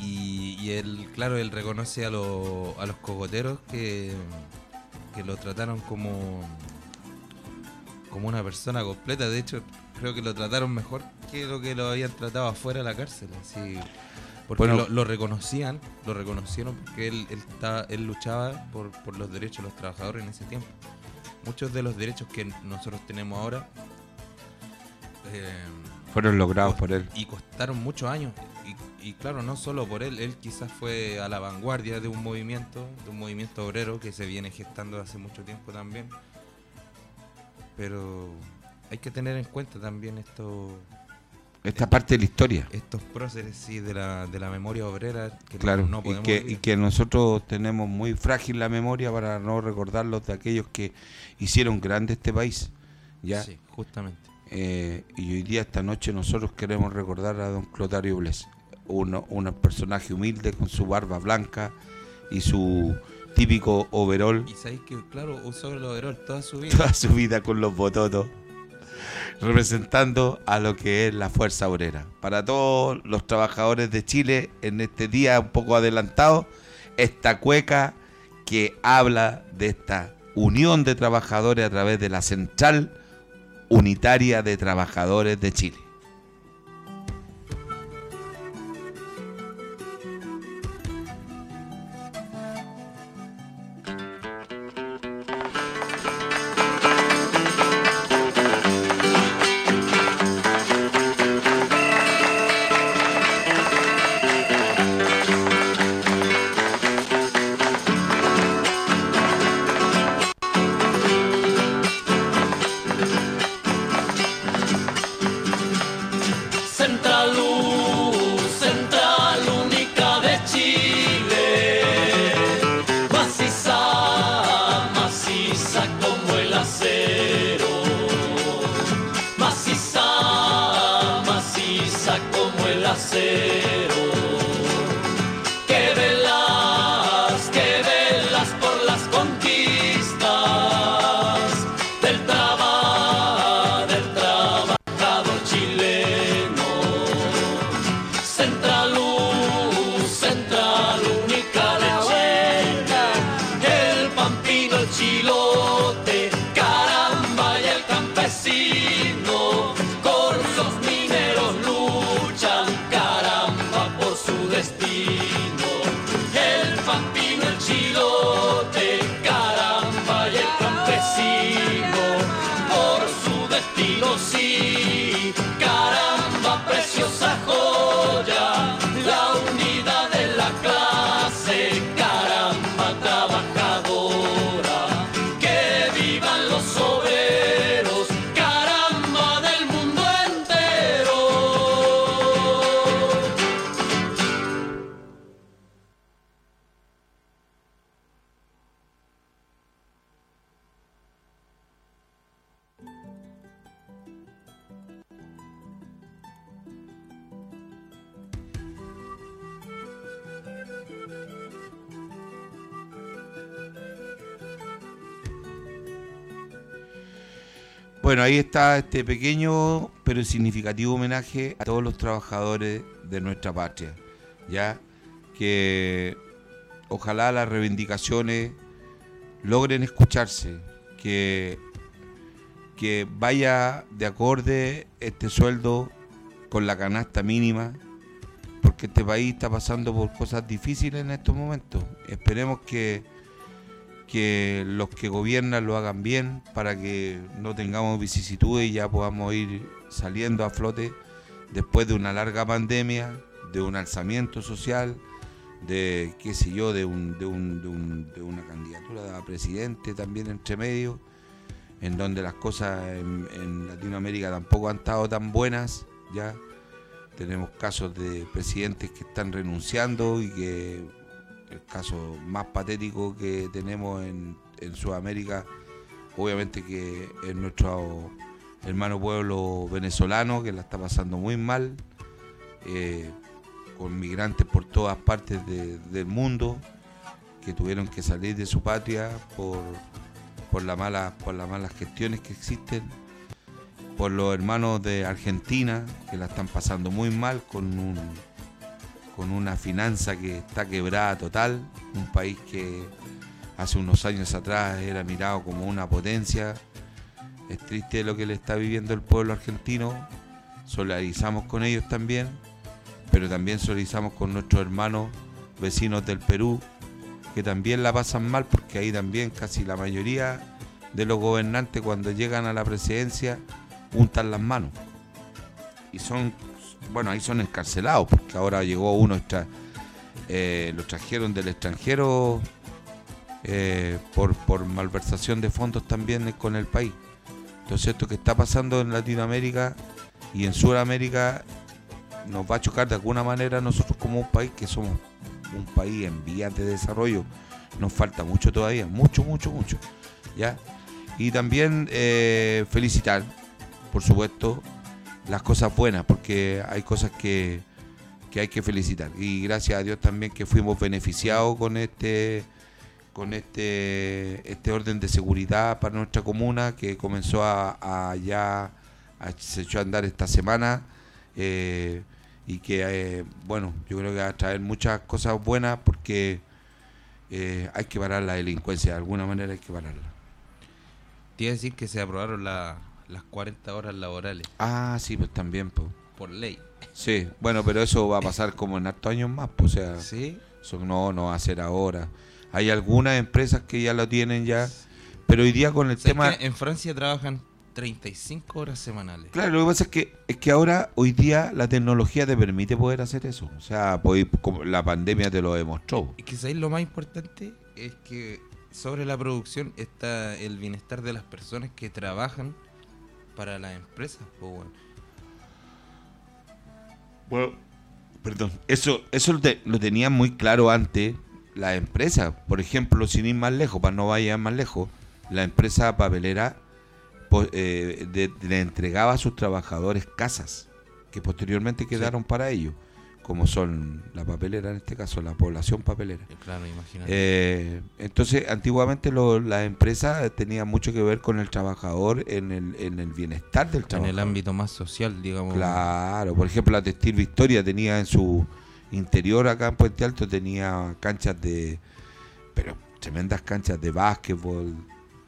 Y, y él, claro, él reconoce a, los a los cogoteros que, que lo trataron como, como una persona completa. De hecho, creo que lo trataron mejor que lo que lo habían tratado afuera de la cárcel. Así, porque Bueno. lo, lo reconocían, lo reconocieron porque él, él, estaba- él luchaba por, por los derechos de los trabajadores en ese tiempo. Muchos de los derechos que nosotros tenemos ahora eh, Fueron logrados por él. y costaron muchos años. Y, y claro, no solo por él, él quizás fue a la vanguardia de un movimiento, de un movimiento obrero que se viene gestando hace mucho tiempo también. Pero hay que tener en cuenta también esto, Esta parte de la historia. estos próceres sí, de, la, de la memoria obrera que Claro, no, y, podemos que, olvidar. y que nosotros tenemos muy frágil la memoria para no recordarlos de aquellos que hicieron grande este país. ¿ya? Sí, justamente. Eh, y hoy día, esta noche, nosotros queremos recordar a don Clotario Bles, uno, un personaje humilde con su barba blanca y su típico overol, Y sabéis que, claro, usó el overol toda su (laughs) vida. toda su vida con los bototos, representando a lo que es la fuerza obrera. Para todos los trabajadores de Chile, en este día un poco adelantado, esta cueca que habla de esta unión de trabajadores a través de la Central Unitaria de Trabajadores de Chile. Maciza como el acero, ahí está este pequeño pero significativo homenaje a todos los trabajadores de nuestra patria. Ya que ojalá las reivindicaciones logren escucharse, que, que vaya de acorde este sueldo con la canasta mínima, porque este país está pasando por cosas difíciles en estos momentos. Esperemos que, que los que gobiernan lo hagan bien para que no tengamos vicisitudes y ya podamos ir saliendo a flote después de una larga pandemia, de un alzamiento social, de qué sé yo, de, un, de, un, de, un- de una candidatura a presidente también entre medio, en donde las cosas en, en Latinoamérica tampoco han estado tan buenas, ya. Tenemos casos de presidentes que están renunciando y que el caso más patético que tenemos en, Sudamérica, obviamente que es nuestro hermano pueblo venezolano que la está pasando muy mal, eh, con migrantes por todas partes de- del mundo que tuvieron que salir de su patria por, por, la mala, por las malas gestiones que existen, por los hermanos de Argentina que la están pasando muy mal con un con una finanza que está quebrada total, un país que hace unos años atrás era mirado como una potencia. Es triste lo que le está viviendo el pueblo argentino, solidarizamos con ellos también, pero también solidarizamos con nuestros hermanos vecinos del Perú, que también la pasan mal porque ahí también casi la mayoría de los gobernantes cuando llegan a la presidencia untan las manos. Y son, bueno, ahí son encarcelados porque ahora llegó uno, extra, eh, los trajeron del extranjero eh, por, por malversación de fondos también con el país. Entonces esto que está pasando en Latinoamérica y en Sudamérica nos va a chocar de alguna manera nosotros como un país que somos un país en vías de desarrollo. Nos falta mucho todavía, mucho, mucho, mucho. ¿ya? Y también eh, felicitar, por supuesto, las cosas buenas, porque hay cosas que, que hay que felicitar. Y gracias a Dios también que fuimos beneficiados con este con este este orden de seguridad para nuestra comuna que comenzó a, ya se echó a andar esta semana eh, y que eh, bueno yo creo que va a traer muchas cosas buenas porque eh, hay que parar la delincuencia de alguna manera hay que pararla iba a decir que se aprobaron la- las 40 horas laborales ah sí pues también pues por ley. Sí, bueno, pero eso va a pasar como en hartos años más, pues, o sea, ¿Sí? eso no, no va a ser ahora. Hay algunas empresas que ya lo tienen ya, pero hoy día con el ¿Sabes tema... que en Francia trabajan 35 horas semanales. Claro, lo que pasa es que, es que ahora, hoy día, la tecnología te permite poder hacer eso. O sea, pues, como la pandemia te lo demostró. Y que ¿sabes? lo más importante es que sobre la producción está el bienestar de las personas que trabajan para las empresas. po, weón. Bueno, perdón, eso, eso lo, te- lo tenían muy claro antes las empresas. Por ejemplo, sin ir más lejos, para no vayas más lejos, la empresa papelera po- eh, de- le entregaba a sus trabajadores casas que posteriormente quedaron para ellos, como son la papelera en este caso, la población papelera. Claro, imagínate. Eh, entonces, antiguamente lo- las empresas tenían mucho que ver con el trabajador en el, en el bienestar del en trabajador. el ámbito más social, digamos. Claro, por ejemplo, la Textil Victoria tenía en su interior acá en Puente Alto, tenía canchas de, pero tremendas canchas de básquetbol,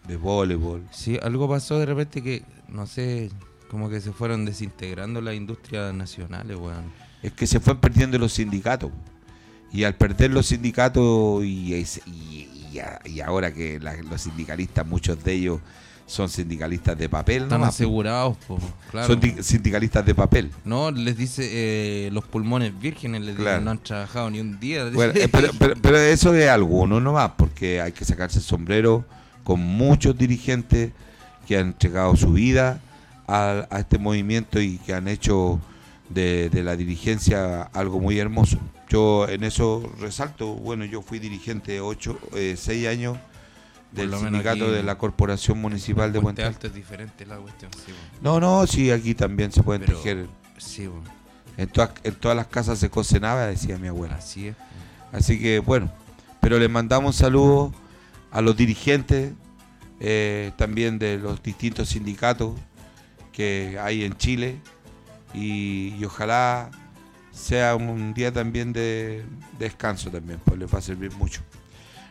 de voleibol. Sí, algo pasó de repente que, no sé, como que se fueron desintegrando las industrias nacionales, weón. Es que se fueron perdiendo los sindicatos. Y al perder los sindicatos y, y- y ahora que la- los sindicalistas, muchos de ellos son sindicalistas de papel. Están nomás, asegurados, po, claro. Son di- sindicalistas de papel. No, les dice eh, los pulmones vírgenes, les Claro. dicen, no han trabajado ni un día. Bueno, eh, pero, pero- pero eso es alguno nomás, porque hay que sacarse el sombrero con muchos dirigentes que han entregado su vida a, a este movimiento y que han hecho de, de la dirigencia algo muy hermoso. Yo en eso resalto, bueno, yo fui dirigente ocho, eh, seis años del sindicato de la Corporación Municipal de Puente Puente Alto es diferente la cuestión, sí, weón. No, no, sí, aquí también se pueden Pero- tejer. sí, weón. en, todas, en todas las casas se cocinaba, decía mi abuela. Así es. Así que bueno, pero les mandamos un saludo a los dirigentes eh, también de los distintos sindicatos que hay en Chile y, y ojalá sea un día también de, de descanso también, pues les va a servir mucho.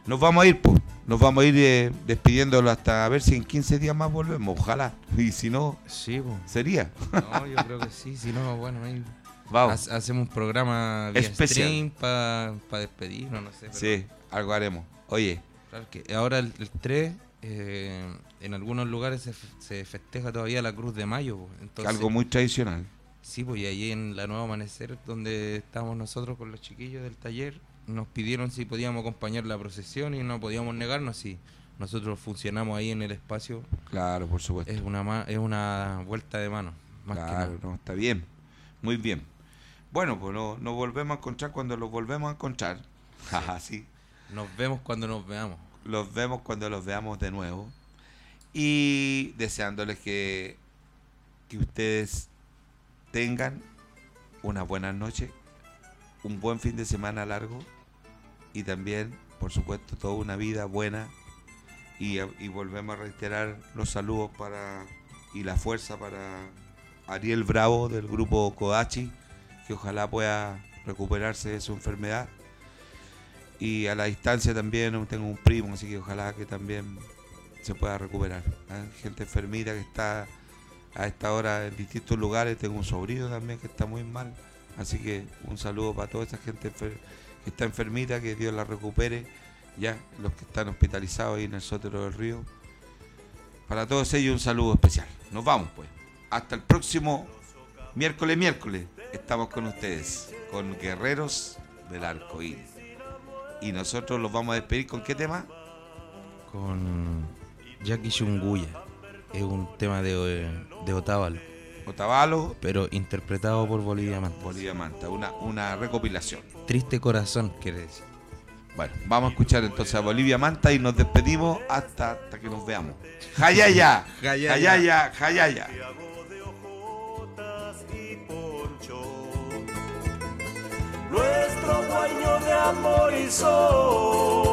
Nos vamos a ir, pues, nos vamos a ir eh, despidiéndolo hasta a ver si en 15 días más volvemos, ojalá. (laughs) Y si no, Sí, sería. No, yo creo que sí, si no, bueno, ahí Vamos. ha- hacemos un programa vía Especial. stream para despedirnos, no sé. pero- Sí, algo haremos. Oye, Claro que ahora el, el 3, eh, en algunos lugares se, fe- se festeja todavía la Cruz de Mayo. Entonces, algo muy tradicional. Sí, pues y ahí en la Nueva Amanecer, donde estábamos nosotros con los chiquillos del taller, nos pidieron si podíamos acompañar la procesión y no podíamos negarnos si nosotros funcionamos ahí en el espacio. Claro, por supuesto. Es una, ma- es una vuelta de mano, más que Claro, nada. no, está bien. Muy bien. Bueno, pues no- nos volvemos a encontrar cuando los volvemos a encontrar. Jaja, (laughs) sí. Nos vemos cuando nos veamos. Los vemos cuando los veamos de nuevo. Y deseándoles que, que ustedes tengan una buena noche, un buen fin de semana largo y también, por supuesto, toda una vida buena. Y, volvemos a reiterar los saludos para y la fuerza para Ariel Bravo del grupo Kodachi, que ojalá pueda recuperarse de su enfermedad. Y a la distancia también tengo un primo, así que ojalá que también se pueda recuperar. ¿eh? Gente enfermita que está a esta hora en distintos lugares. Tengo un sobrino también que está muy mal. Así que un saludo para toda esa gente que está enfermita, que Dios la recupere. Ya, los que están hospitalizados ahí en el sótero del río. Para todos ellos un saludo especial. Nos vamos pues. Hasta el próximo miércoles, miércoles. Estamos con ustedes, con Guerreros del Arco Iris. Y nosotros los vamos a despedir con qué tema? Con Jackie Shunguya. Es un tema de, de Otávalo. Otavalo. Pero interpretado por Bolivia Manta. Bolivia Manta, una, una recopilación. Triste corazón, quiere decir. Bueno, vamos a escuchar entonces a Bolivia Manta y nos despedimos hasta, hasta que nos veamos. ¡Jayaya! (laughs) Jayaya. ¡Jayaya! ¡Jayaya! nuestro dueño de amor y sol.